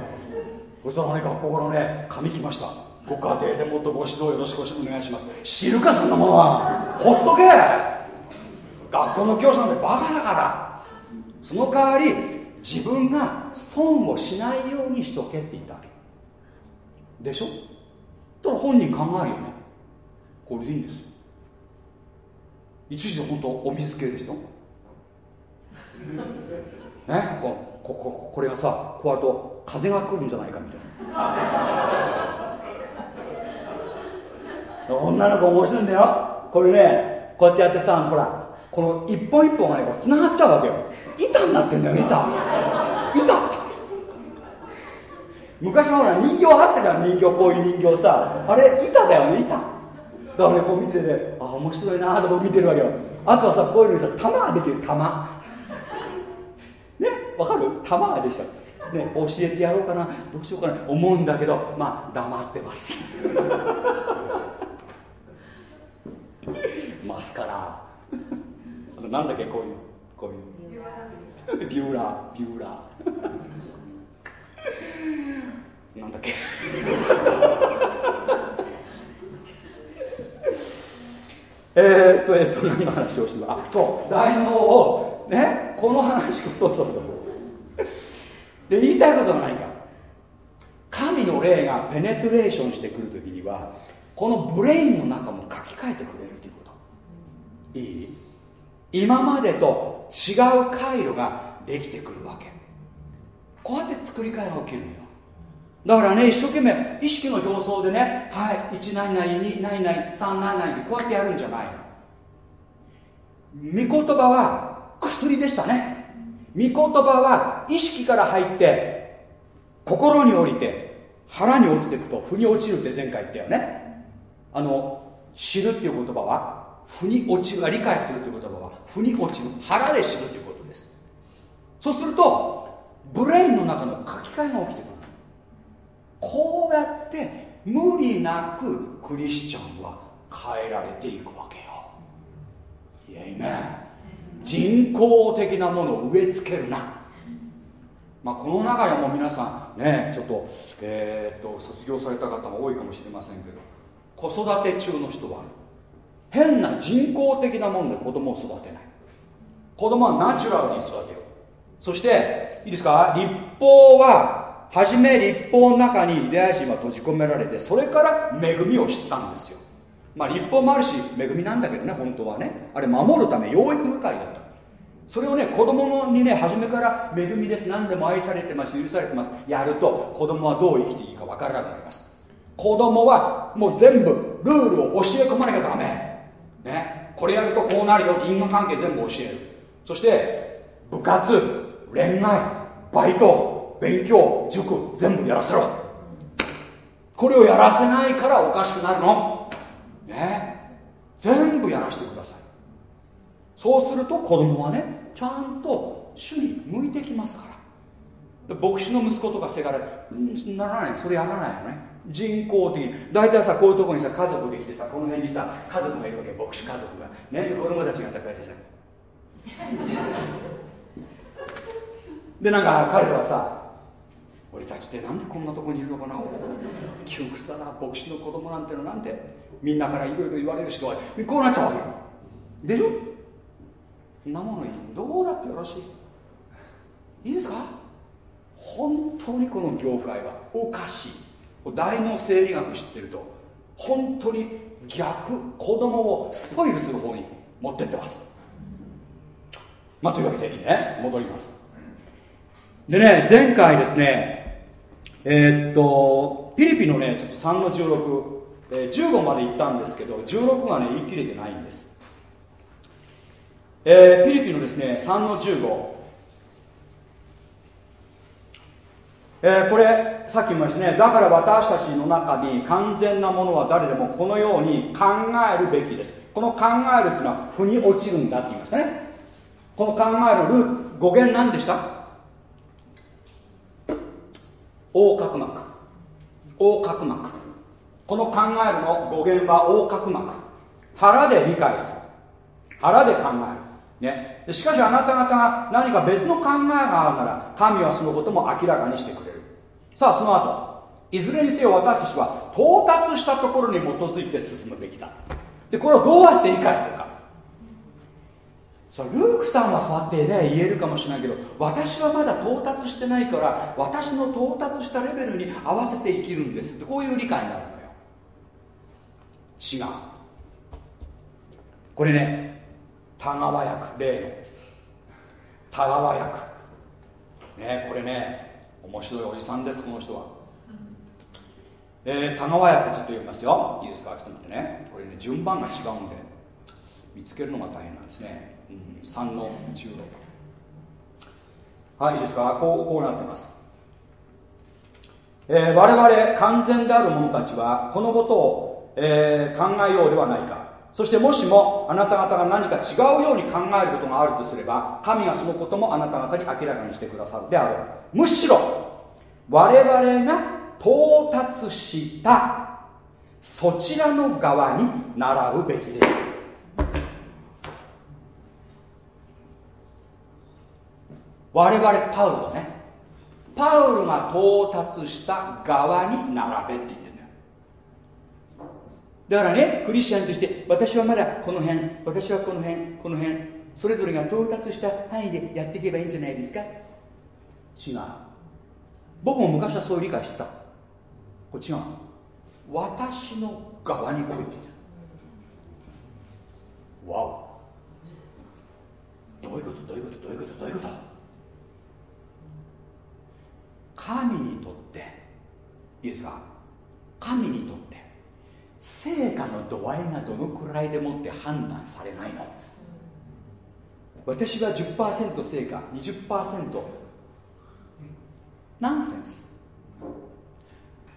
そしたらね学校からね髪来ました。ご家庭でもっとご指導よろしくお願いします。知るかそんなものはほっとけ。学校の教師なんてバカだから。その代わり自分が損をしないようにしとけって言ったわけ。でしょ？と本人考えるよね。これでいいんです。一時本当お水系でしょ ね？ここここれがさこうやると風が来るんじゃないかみたいな。女の子面白いんだよ。これねこうやってやってさほらこの一本一本がねこう繋がっちゃうわけよ。板になってんだよ板。板。昔のほら人形あったじゃん人形こういう人形さ。あれ板だよね板。だからねこう見ててあ面白いなとこ見てるわけよ。あとはさこういうのにさ玉ができる玉。ねわかる？玉ができちゃう。ね教えてやろうかな。どうしようかな。思うんだけどまあ黙ってます。マスカラ。なんだっけこういうこういう。ビューラー。ビューラーなんだっけ。えっとえっと何の話をしてた？あそう大脳をねこの話こそそうそうで言いたいことはないか。神の霊がペネトレーションしてくるときにはこのブレインの中も書き換えてくれるということ。いい？今までと違う回路ができてくるわけ。こうやって作り変えが起きるのよ。だからね一生懸命意識の表層でねはい1何々2何々3何々ってこうやってやるんじゃないの。御言葉は薬でしたね。御言葉は意識から入って心に降りて腹に落ちていくと腑に落ちるって前回言ったよね。あの知るっていう言葉は腑に落ちる理解するという言葉は腑に落ちる腹で知るということです。そうするとブレインの中の書き換えが起きてくる。こうやって無理なくクリスチャンは変えられていくわけよ。いやいいね人工的なものを植え付けるな。まあ、この中でも皆さんねちょっと,、えー、っと卒業された方も多いかもしれませんけど子育て中の人は変な人工的なもので子供を育てない。子供はナチュラルに育てよう。そしていいですか？立法は初め立法の中にユダヤ人は閉じ込められてそれから恵みを知ったんですよ。まあ立法もあるし恵みなんだけどね本当はね。あれ守るため養育係だった。それをね子供にね初めから恵みです。何でも愛されてます許されてます。やると子供はどう生きていいか分からなくなります。子供はもう全部ルールを教え込まなきゃダメ。ね、これやるとこうなるよ。因果関係全部教える。そして部活恋愛バイト勉強塾全部やらせろ。これをやらせないからおかしくなるの。ね。全部やらせてください。そうすると子供はねちゃんと主に向いてきますから。牧師の息子とかせがれならない。それやらないよね。人工的に。大体さこういうところにさ家族できてさこの辺にさ家族がいるわけ牧師家族が。ね子供たちがさこうやってさ。でなんか彼はさ俺たちってなんでこんなところにいるのかな。窮屈だな。牧師の子供なんてのなんて。みんなからいろいろ言われる人はこうなっちゃうわけでしょ？そんなものどうだってよろしい。いいですか？本当にこの業界はおかしい。大脳生理学知ってると本当に逆子供をスポイルする方に持ってってます。まあというわけでいいね。戻ります。でね前回ですねえー、っとピリピのねちょっと3の16、えー、15まで行ったんですけど16がね言い切れてないんです、えー、ピリピのですね3の15えー、これさっきも言いましたね。だから私たちの中に完全なものは誰でもこのように考えるべきです。この考えるっていうのは腑に落ちるんだって言いましたね。この考える語源何でした？横隔膜。横隔膜。この考えるの語源は横隔膜。腹で理解する。腹で考える。ね、しかしあなた方が何か別の考えがあるなら神はそのことも明らかにしてくれる。さあその後いずれにせよ私たちは到達したところに基づいて進むべきだ。でこれをどうやって理解するか。さルークさんはそうやってね言えるかもしれないけど私はまだ到達してないから私の到達したレベルに合わせて生きるんです。ってこういう理解になるのよ。違う。これね田川役例の。田川役。ねこれね面白いおじさんですこの人は。えー、田川役ちょっと読みますよ。いいですか？ちょっと待ってね。これね順番が違うんで。見つけるのが大変なんですね、うん、3の16はいいいですか？こうこうなってます。えー、我々完全である者たちはこのことを、えー、考えようではないか。そしてもしもあなた方が何か違うように考えることがあるとすれば神がそのこともあなた方に明らかにしてくださるであろう。むしろ我々が到達したそちらの側に並ぶべきである我々パウロねパウロが到達した側に並べって言っだからねクリスチャンとして私はまだこの辺私はこの辺この辺それぞれが到達した範囲でやっていけばいいんじゃないですか？違う。僕も昔はそう理解してた。これ違う。私の側に来いって言わお。どういうこと？どういうこと？どういうこと？どういうこと？神にとっていいですか神にとって成果の度合いがどのくらいでもって判断されないの。私は10%成果20%ナンセンス。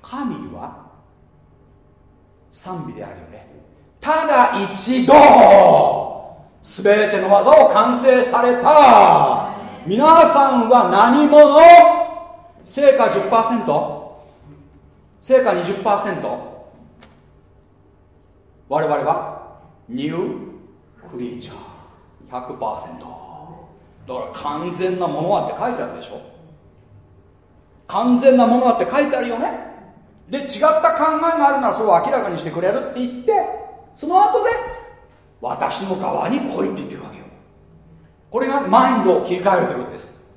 神は賛美であるよね。ただ一度全ての技を完成された。皆さんは何者？成果 10%? 成果20%我々はニュークリーチャー100%だから完全なものはって書いてあるでしょ。完全なものはって書いてあるよね。で違った考えがあるならそれを明らかにしてくれるって言ってその後で私の側に来いって言ってるわけよ。これがマインドを切り替えるということです。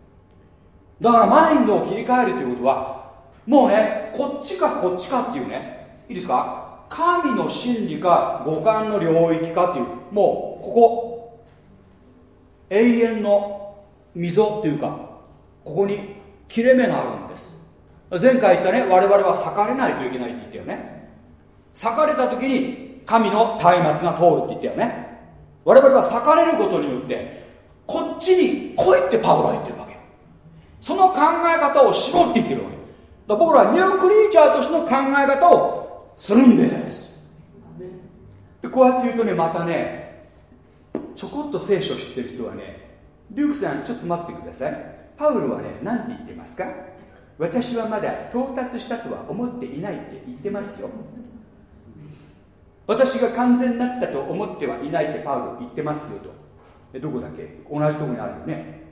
だからマインドを切り替えるということはもうねこっちかこっちかっていうねいいですか？神の真理か五感の領域かっていうもうここ永遠の溝っていうかここに切れ目があるんです。前回言ったね我々は裂かれないといけないって言ったよね。裂かれた時に神の松明が通るって言ったよね。我々は裂かれることによってこっちに来いってパウロは言ってるわけ。その考え方を絞っていってるわけ。だ僕らはニュークリーチャーとしての考え方をするんで。すでこうやって言うとねまたねちょこっと聖書を知ってる人はねリュウクさんちょっと待ってください。パウロはね何て言ってますか？私はまだ到達したとは思っていないって言ってますよ。私が完全になったと思ってはいないってパウロ言ってますよと。どこだっけ？同じとこにあるよね。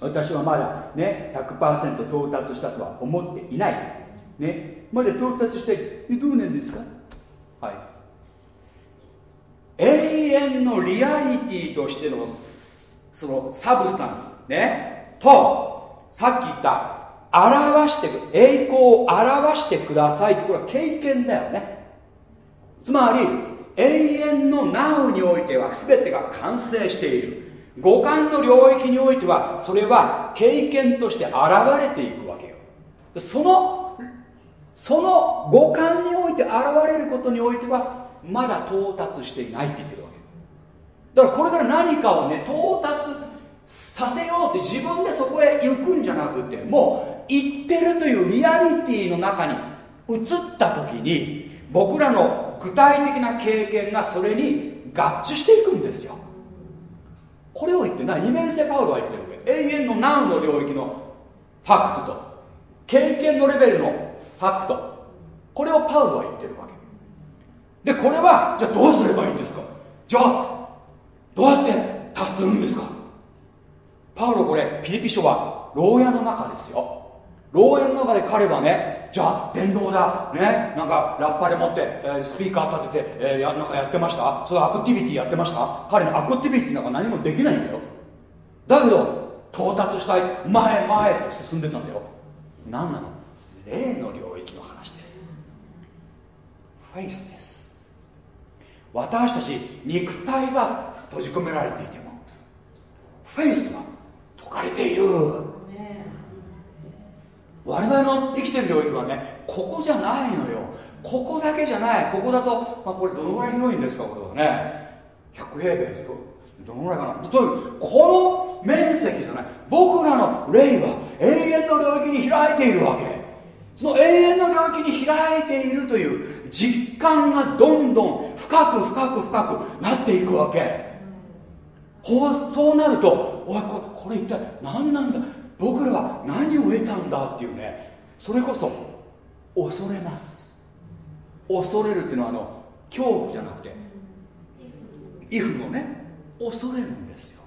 私はまだね100%到達したとは思っていない。ね。まだ到達してどうなんですか？はい。永遠のリアリティとしてのそのサブスタンスね。とさっき言った表してく栄光を表してください。これは経験だよね。つまり永遠の Now においては全てが完成している。五感の領域においてはそれは経験として現れていくわけよ。そのその五感において現れることにおいてはまだ到達していないって言ってるわけ。だからこれから何かをね到達させようって自分でそこへ行くんじゃなくてもう行ってるというリアリティの中に移った時に僕らの具体的な経験がそれに合致していくんですよ。これを言ってない。二面性パウロは言ってるわけ。永遠のナウの領域のファクトと経験のレベルのファクト。これをパウロは言ってるわけ。でこれはじゃあどうすればいいんですか？じゃあどうやって達するんですか？パウロこれピリピ書は牢屋の中ですよ。牢屋の中で彼はねじゃあ伝道だ。ねなんかラッパで持って、えー、スピーカー立てて、えー、やなんかやってました。そういうアクティビティやってました。彼のアクティビティなんか何もできないんだよ。だけど到達したい。前前と進んでたんだよ。何なの？霊の領フェイスです。私たち肉体は閉じ込められていてもフェイスは解かれている。我々の生きてる領域はねここじゃないのよ。ここだけじゃない。ここだと、まあ、これどのぐらい広いんですか？これはね。100平米ですどのぐらいかな？というこの面積じゃない。僕らの霊は永遠の領域に開いているわけ。その永遠の領域に開いているという実感がどんどん深く深く深くなっていくわけ。そうなるとおいこれこれ一体何なんだ？僕らは何を得たんだっていうね。それこそ恐れます。恐れるっていうのはあの恐怖じゃなくてイフのね恐れるんですよ。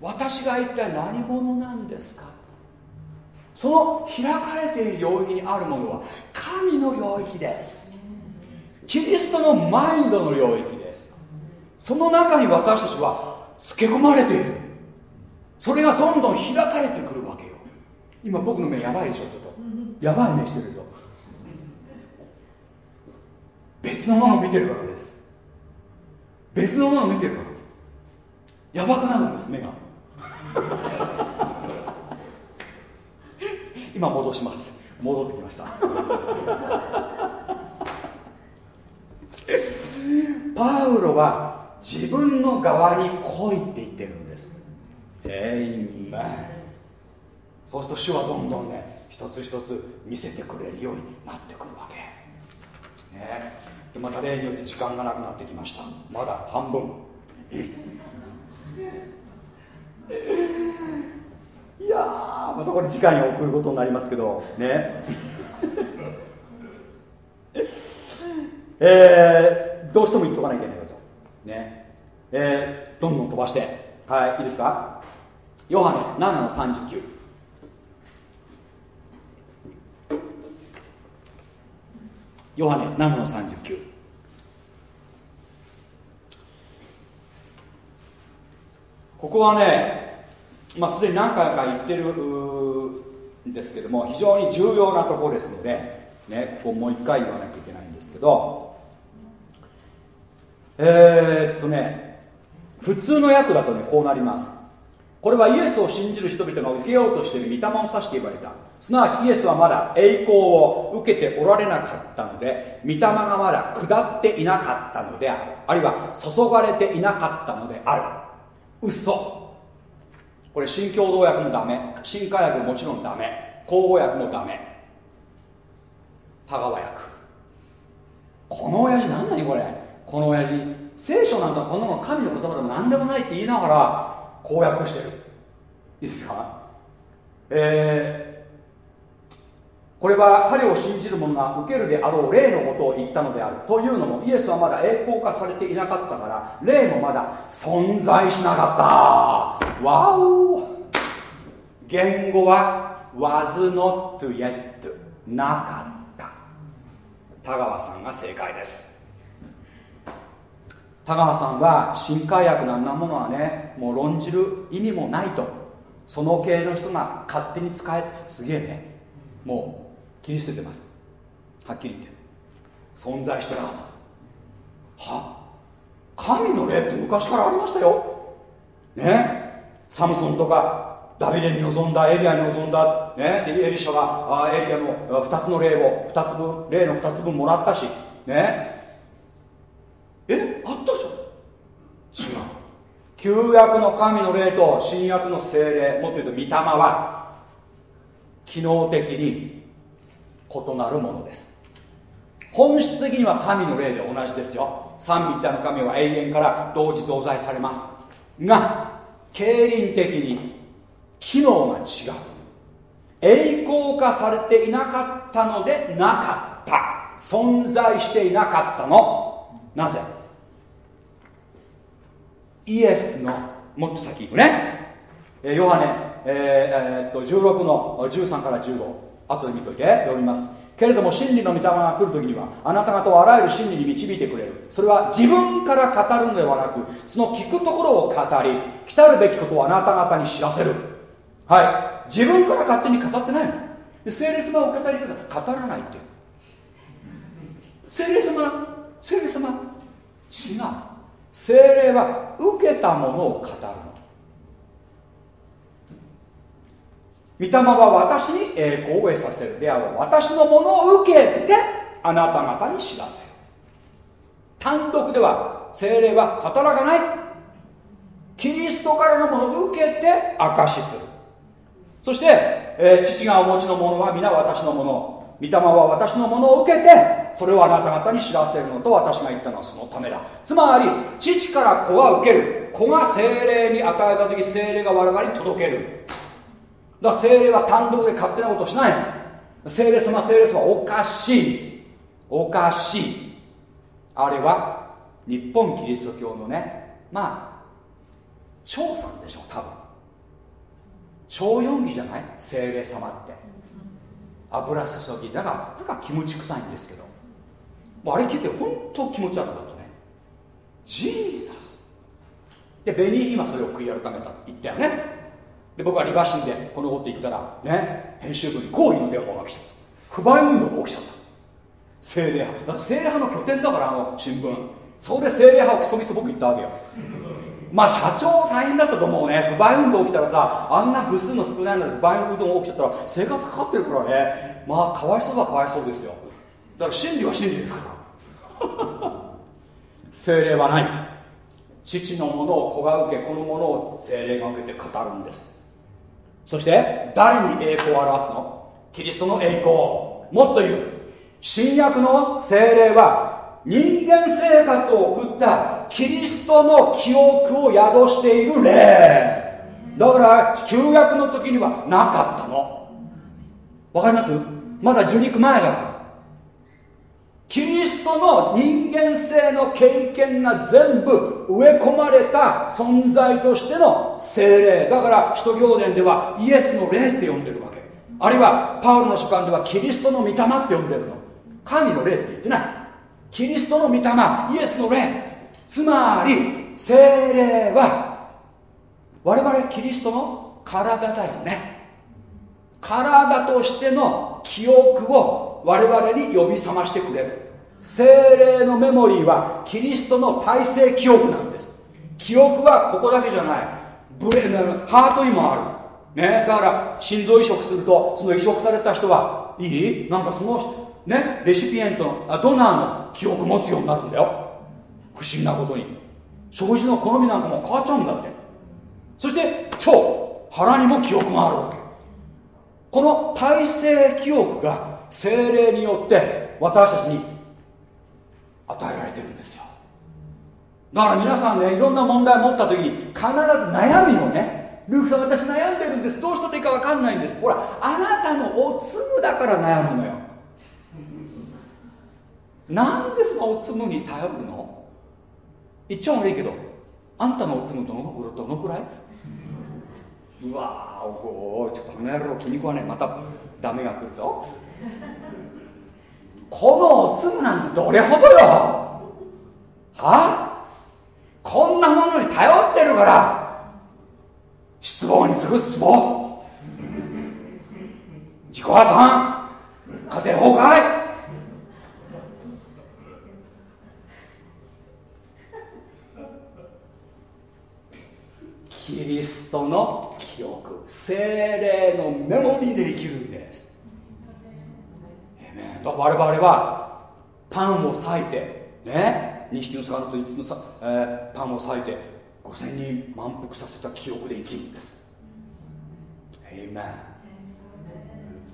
私が一体何者なんですか？その開かれている領域にあるものは神の領域です。キリストのマインドの領域です。その中に私たちはつけ込まれている。それがどんどん開かれてくるわけよ。今僕の目やばいでしょちょっと。やばい目してるよ別のものを見てるからです。別のものを見てるからやばくなるんです目が。今戻します。戻ってきました。パウロは自分の側に来いって言ってるんです。えい。めそうすると主はどんどんね一つ一つ見せてくれるようになってくるわけ。ね。でまた例によって時間がなくなってきました。まだ半分。いやまたこれ次回に送ることになりますけど。ねえー、どうしても言っとかなきゃいけないこと。ね。えー、どんどん飛ばして。はいいいですか？ヨハネ7の39ヨハネ7の39ここはねまあすでに何回か言ってるんですけども非常に重要なところですので、ね、ここもう一回言わなきゃいけないんですけどえー、っとね普通の訳だとねこうなります。これはイエスを信じる人々が受けようとしている御霊を指して言われた。すなわちイエスはまだ栄光を受けておられなかったので御霊がまだ下っていなかったのである。あるいは注がれていなかったのである。嘘。これ新共同訳もダメ。新化訳ももちろんダメ。口語訳もダメ。田川訳この親父何なにこれ。この親父聖書なんかこんなもの神の言葉でも何でもないって言いながら公約してる。いいですか？えー、これは彼を信じる者が受けるであろう霊のことを言ったのである。というのもイエスはまだ栄光化されていなかったから霊もまだ存在しなかった。わお。言語は was not yet なかった。田川さんが正解です。田川さんは新海薬なんなものはねもう論じる意味もないと。その系の人が勝手に使えすげえね。もう切り捨ててます。はっきり言って。存在してなかった。は？神の霊って昔からありましたよ。ね？サムソンとかダビデに臨んだエリアに臨んだ、ね、でエリシャはあエリアの2つの霊を2つ分霊の2つ分もらったしね？え？あった？旧約の神の霊と新約の精霊もっと言うと御霊は機能的に異なるものです。本質的には神の霊で同じですよ。三位一体の神は永遠から同時同在されます。が経輪的に機能が違う。栄光化されていなかったのでなかった。存在していなかったの。なぜ？イエスのもっと先行くね、え、ヨハネ、えーえー、っと16の13から15後で見といて。読みます。けれども真理の御霊が来る時にはあなた方をあらゆる真理に導いてくれる。それは自分から語るのではなくその聞くところを語り来たるべきことをあなた方に知らせる。はい。自分から勝手に語ってないの。聖霊様を語り方語らないって聖霊様聖霊様違う。精霊は受けたものを語る御霊は私に栄光を得させる。であろう私のものを受けてあなた方に知らせる。単独では精霊は働かない。キリストからのものを受けて証しする。そして、えー、父がお持ちのものは皆私のもの。御霊は私のものを受けてそれをあなた方に知らせるのと私が言ったのはそのためだ。つまり父から子が受ける。子が精霊に与えた時精霊が我々に届ける。だから精霊は単独で勝手なことしない。精霊様精霊様おかしい。おかしい。あれは日本キリスト教のねまあ長さんでしょ多分。超四義じゃない？精霊様って。油注ぎだからなんか気持ち臭いんですけど割り切って本当気持ち悪かったね。ジーザス。でベニー今それを悔い改めたって言ったよね。で僕はリバシンでこのこと言ったらね編集部に抗議の電話が来た。不買運動が起きちゃった。精霊派。だって精霊派の拠点だからあの新聞。それで精霊派をクソみそ僕言ったわけよ。まあ社長大変だったと思うね。不買運動起きたらさあんな部数の少ないのに不買運動が起きちゃったら生活かかってるからね。まあかわいそうはかわいそうですよ。だから真理は真理ですから。精霊はない。父のものを子が受けこのものを精霊が受けて語るんです。そして誰に栄光を表すの？キリストの栄光。もっと言う。新約の精霊は人間生活を送ったキリストの記憶を宿している霊。だから旧約の時にはなかったの。わかります？まだ受肉前だから。キリストの人間性の経験が全部植え込まれた存在としての精霊。だから使徒行伝ではイエスの霊って呼んでるわけ。あるいはパウロの書簡ではキリストの御霊って呼んでるの。神の霊って言ってない。キリストの御霊イエスの霊。つまり精霊は我々キリストの体だよね。体としての記憶を我々に呼び覚ましてくれる。精霊のメモリーはキリストの体制記憶なんです。記憶はここだけじゃない。ブレハートにもある。ねだから心臓移植するとその移植された人はいい？なんかそのねレシピエントのあドナーの記憶持つようになるんだよ。不思議なことに。食事の好みなんかも変わっちゃうんだって。そして腸腹にも記憶があるわけ。この体制記憶が精霊によって私たちに与えられてるんですよ。だから皆さんねいろんな問題を持った時に必ず悩みをねルークさん私悩んでるんです。どうしたらいいか分かんないんです。ほらあなたのおつむだから悩むのよ。なんでそのおつむに頼るの？言っちゃ悪いけどあんたのおつむどのどのくらい？うわーおちょっとあの野郎気に食わねえ。またダメが来るぞ。このおつむなんてどれほどよ。は？あこんなものに頼ってるから。失望に次ぐ失望。自己破産。家庭崩壊。キリストの記憶精霊のメモリーで生きるんです。我々はパンを裂いてね2匹の魚と5つの、えー、パンを裂いて5000人満腹させた記憶で生きるんです。エイメン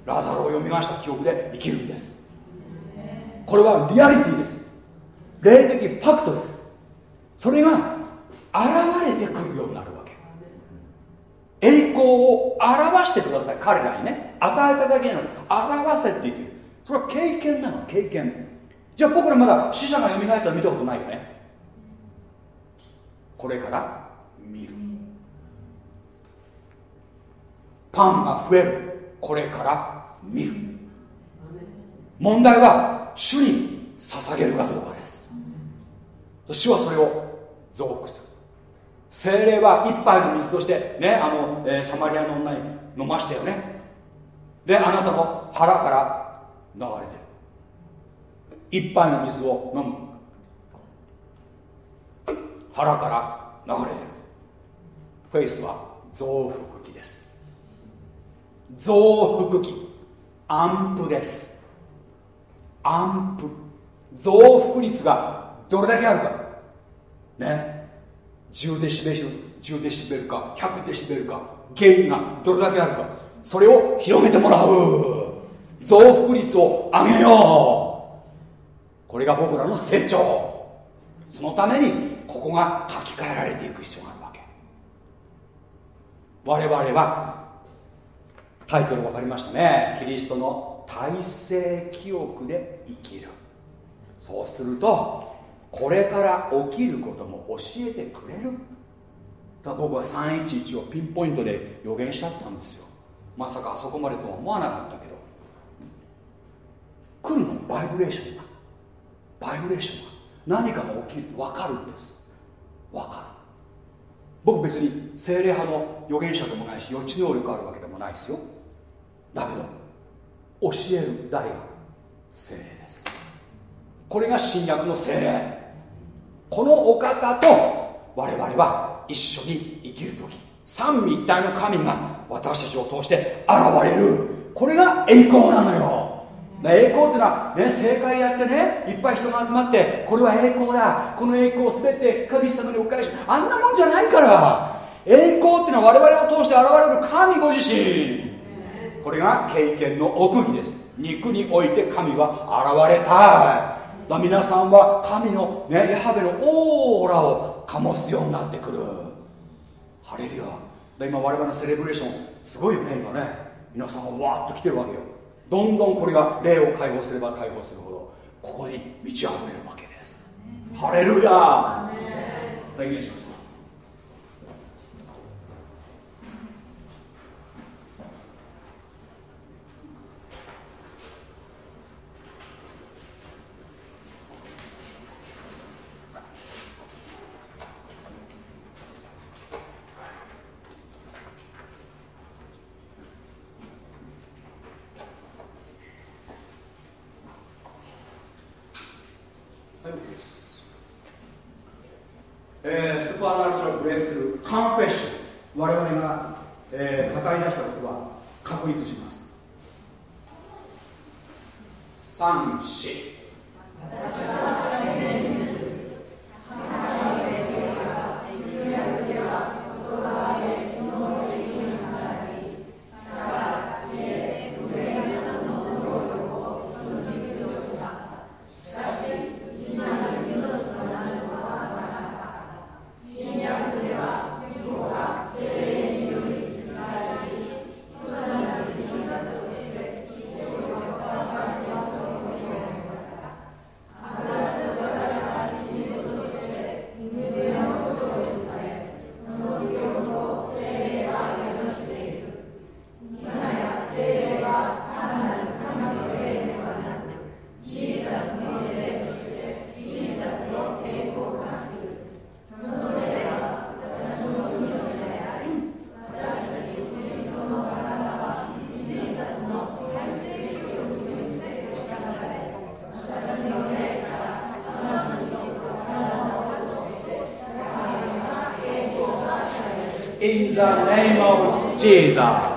ラザロを蘇した記憶で生きるんです。これはリアリティです。霊的ファクトです。それが現れてくるようになるわけ栄光を表してください。彼らにね。与えただけじゃなく表せって言ってる。それは経験なの経験。じゃあ僕らまだ死者が蘇ったら見たことないよね。これから見る。パンが増える。これから見る。問題は主に捧げるかどうかです。主はそれを増幅する。精霊は一杯の水としてねあの、えー、サマリアの女に飲ましたよね。であなたの腹から流れてる。一杯の水を飲む。腹から流れてる。フェイスは増幅器です。増幅器。アンプです。アンプ。増幅率がどれだけあるか。ね。10デシベル10デシベルか100デシベルかゲインがどれだけあるかそれを広げてもらう。増幅率を上げよう。これが僕らの成長。そのためにここが書き換えられていく必要があるわけ。我々はタイトル分かりましたね。キリストの体制記憶で生きる。そうするとこれから起きることも教えてくれる。だ僕は311をピンポイントで予言しちゃったんですよ。まさかあそこまでとは思わなかったけど。来るのバイブレーションがバイブレーションが何かが起きる。分かるんです。分かる。僕別に精霊派の預言者でもないし予知能力あるわけでもないですよ。だけど教える誰が？精霊です。これが新約の精霊。このお方と我々は一緒に生きる時三位一体の神が私たちを通して現れる。これが栄光なのよ。栄光っていうのは、ね、正解やってねいっぱい人が集まってこれは栄光だ。この栄光を全て神様にお返し。あんなもんじゃないから。栄光っていうのは我々を通して現れる神ご自身。これが経験の奥義です。肉において神は現れただ皆さんは神の、ね、ヤハベのオーラを醸すようになってくる。ハレルヤ。今我々のセレブレーションすごいよね今ね。皆さんがわーっと来てるわけよ。どんどんこれが霊を解放すれば解放するほどここに満ち溢れるわけです。ハレルヤ。宣言しま完璧主義、我々が語り出したことは確立します。Of Jesus ハレ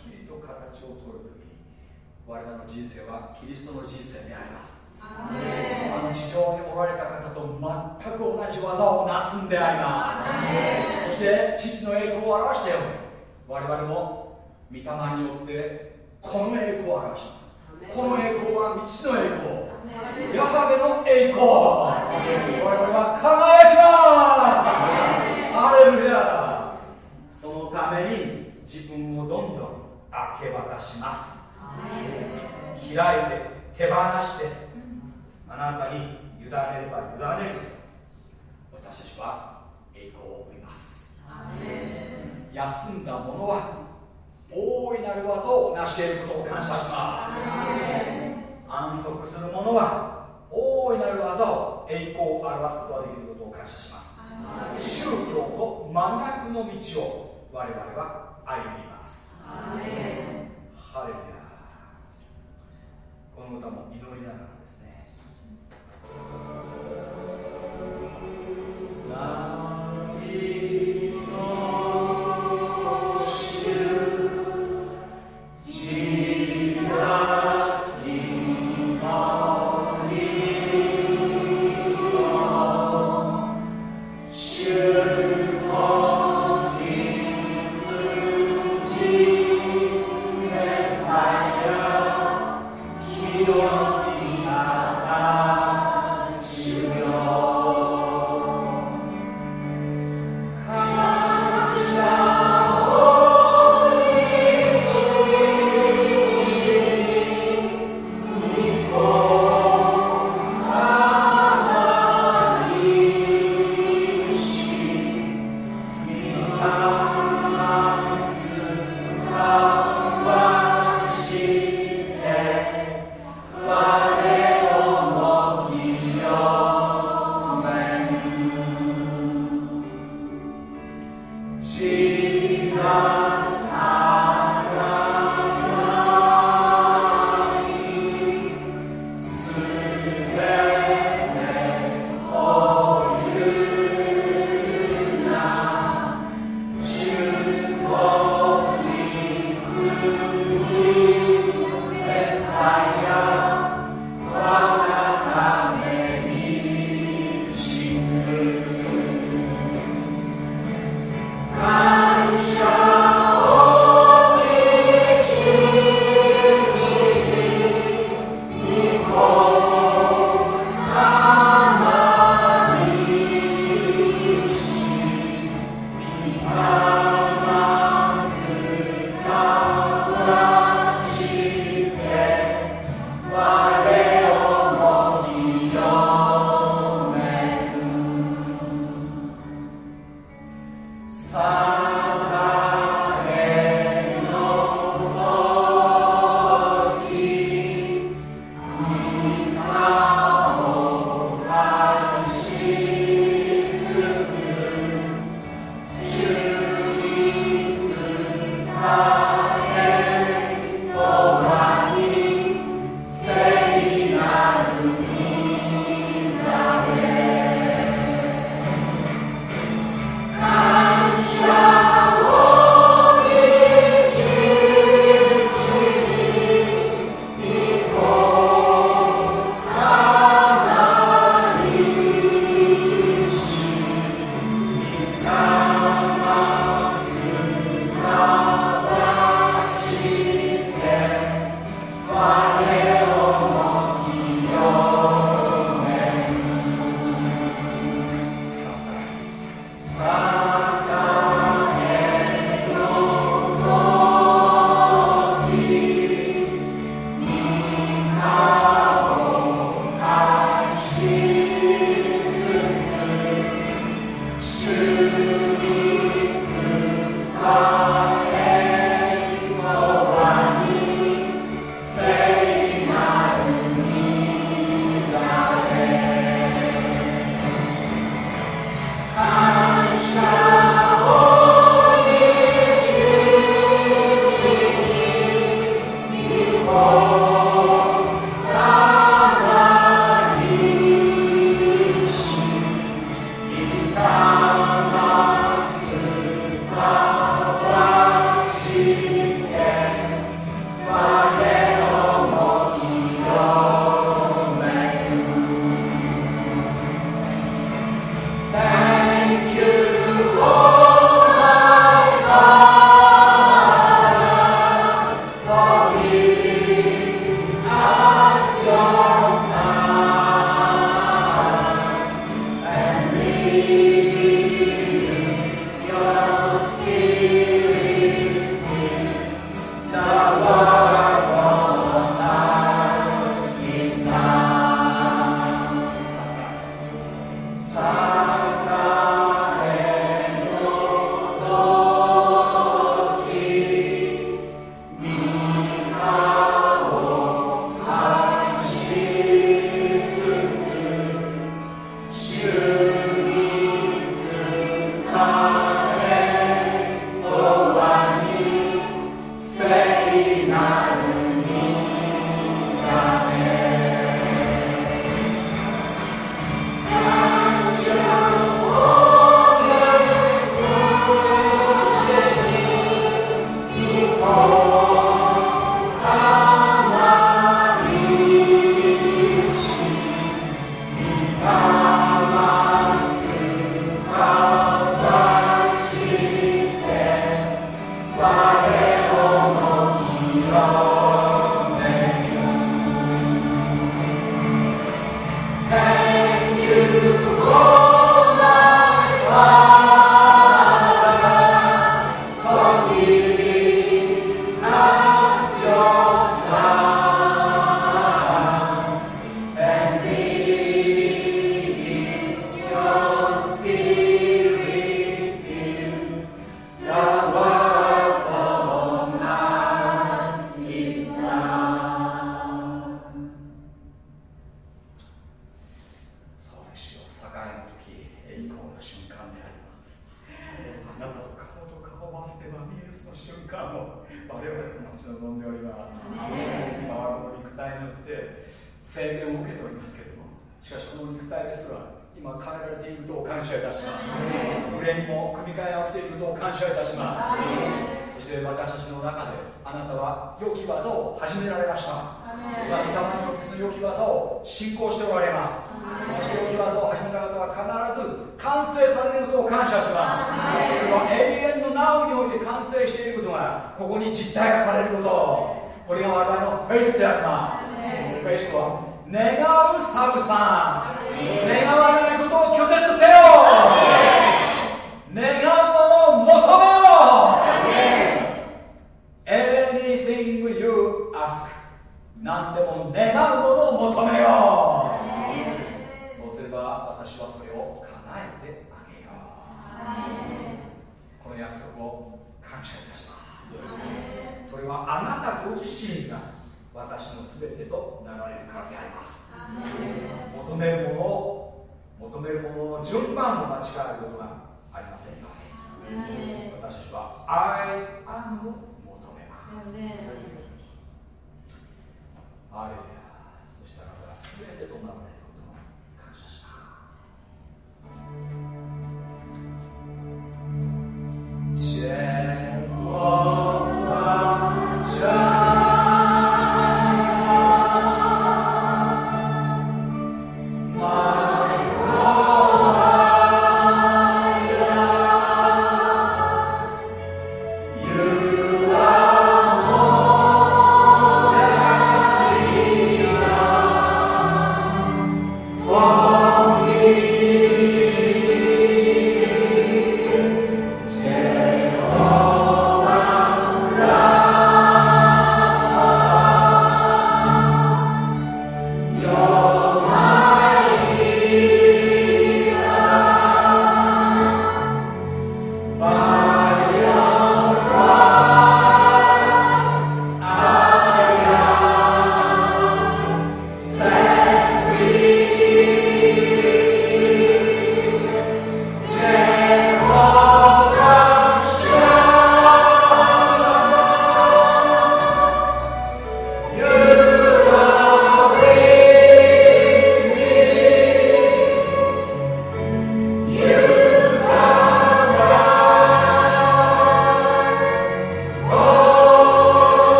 きりと形をとる時に我々の人生はキリストの人生であります。あの地上におられた方と全く同じ技をなすんであります。そして父の栄光を表してよ。我々も御霊によってこの栄光を表します。この栄光は父の栄光。ヤハベの栄光。我々は輝きます。アレルヤ。そのために自分をどんどん明け渡します。開いて手放してあなたに委ねれば委ねる。私たちは栄光を送ります。休んだ者は大いなる技を成し得ることを感謝します。安息する者は大いなる技を栄光を表すことができることを感謝します。宗教と真逆の道を我々は歩みます。ハレルヤこの歌も祈りながらですね。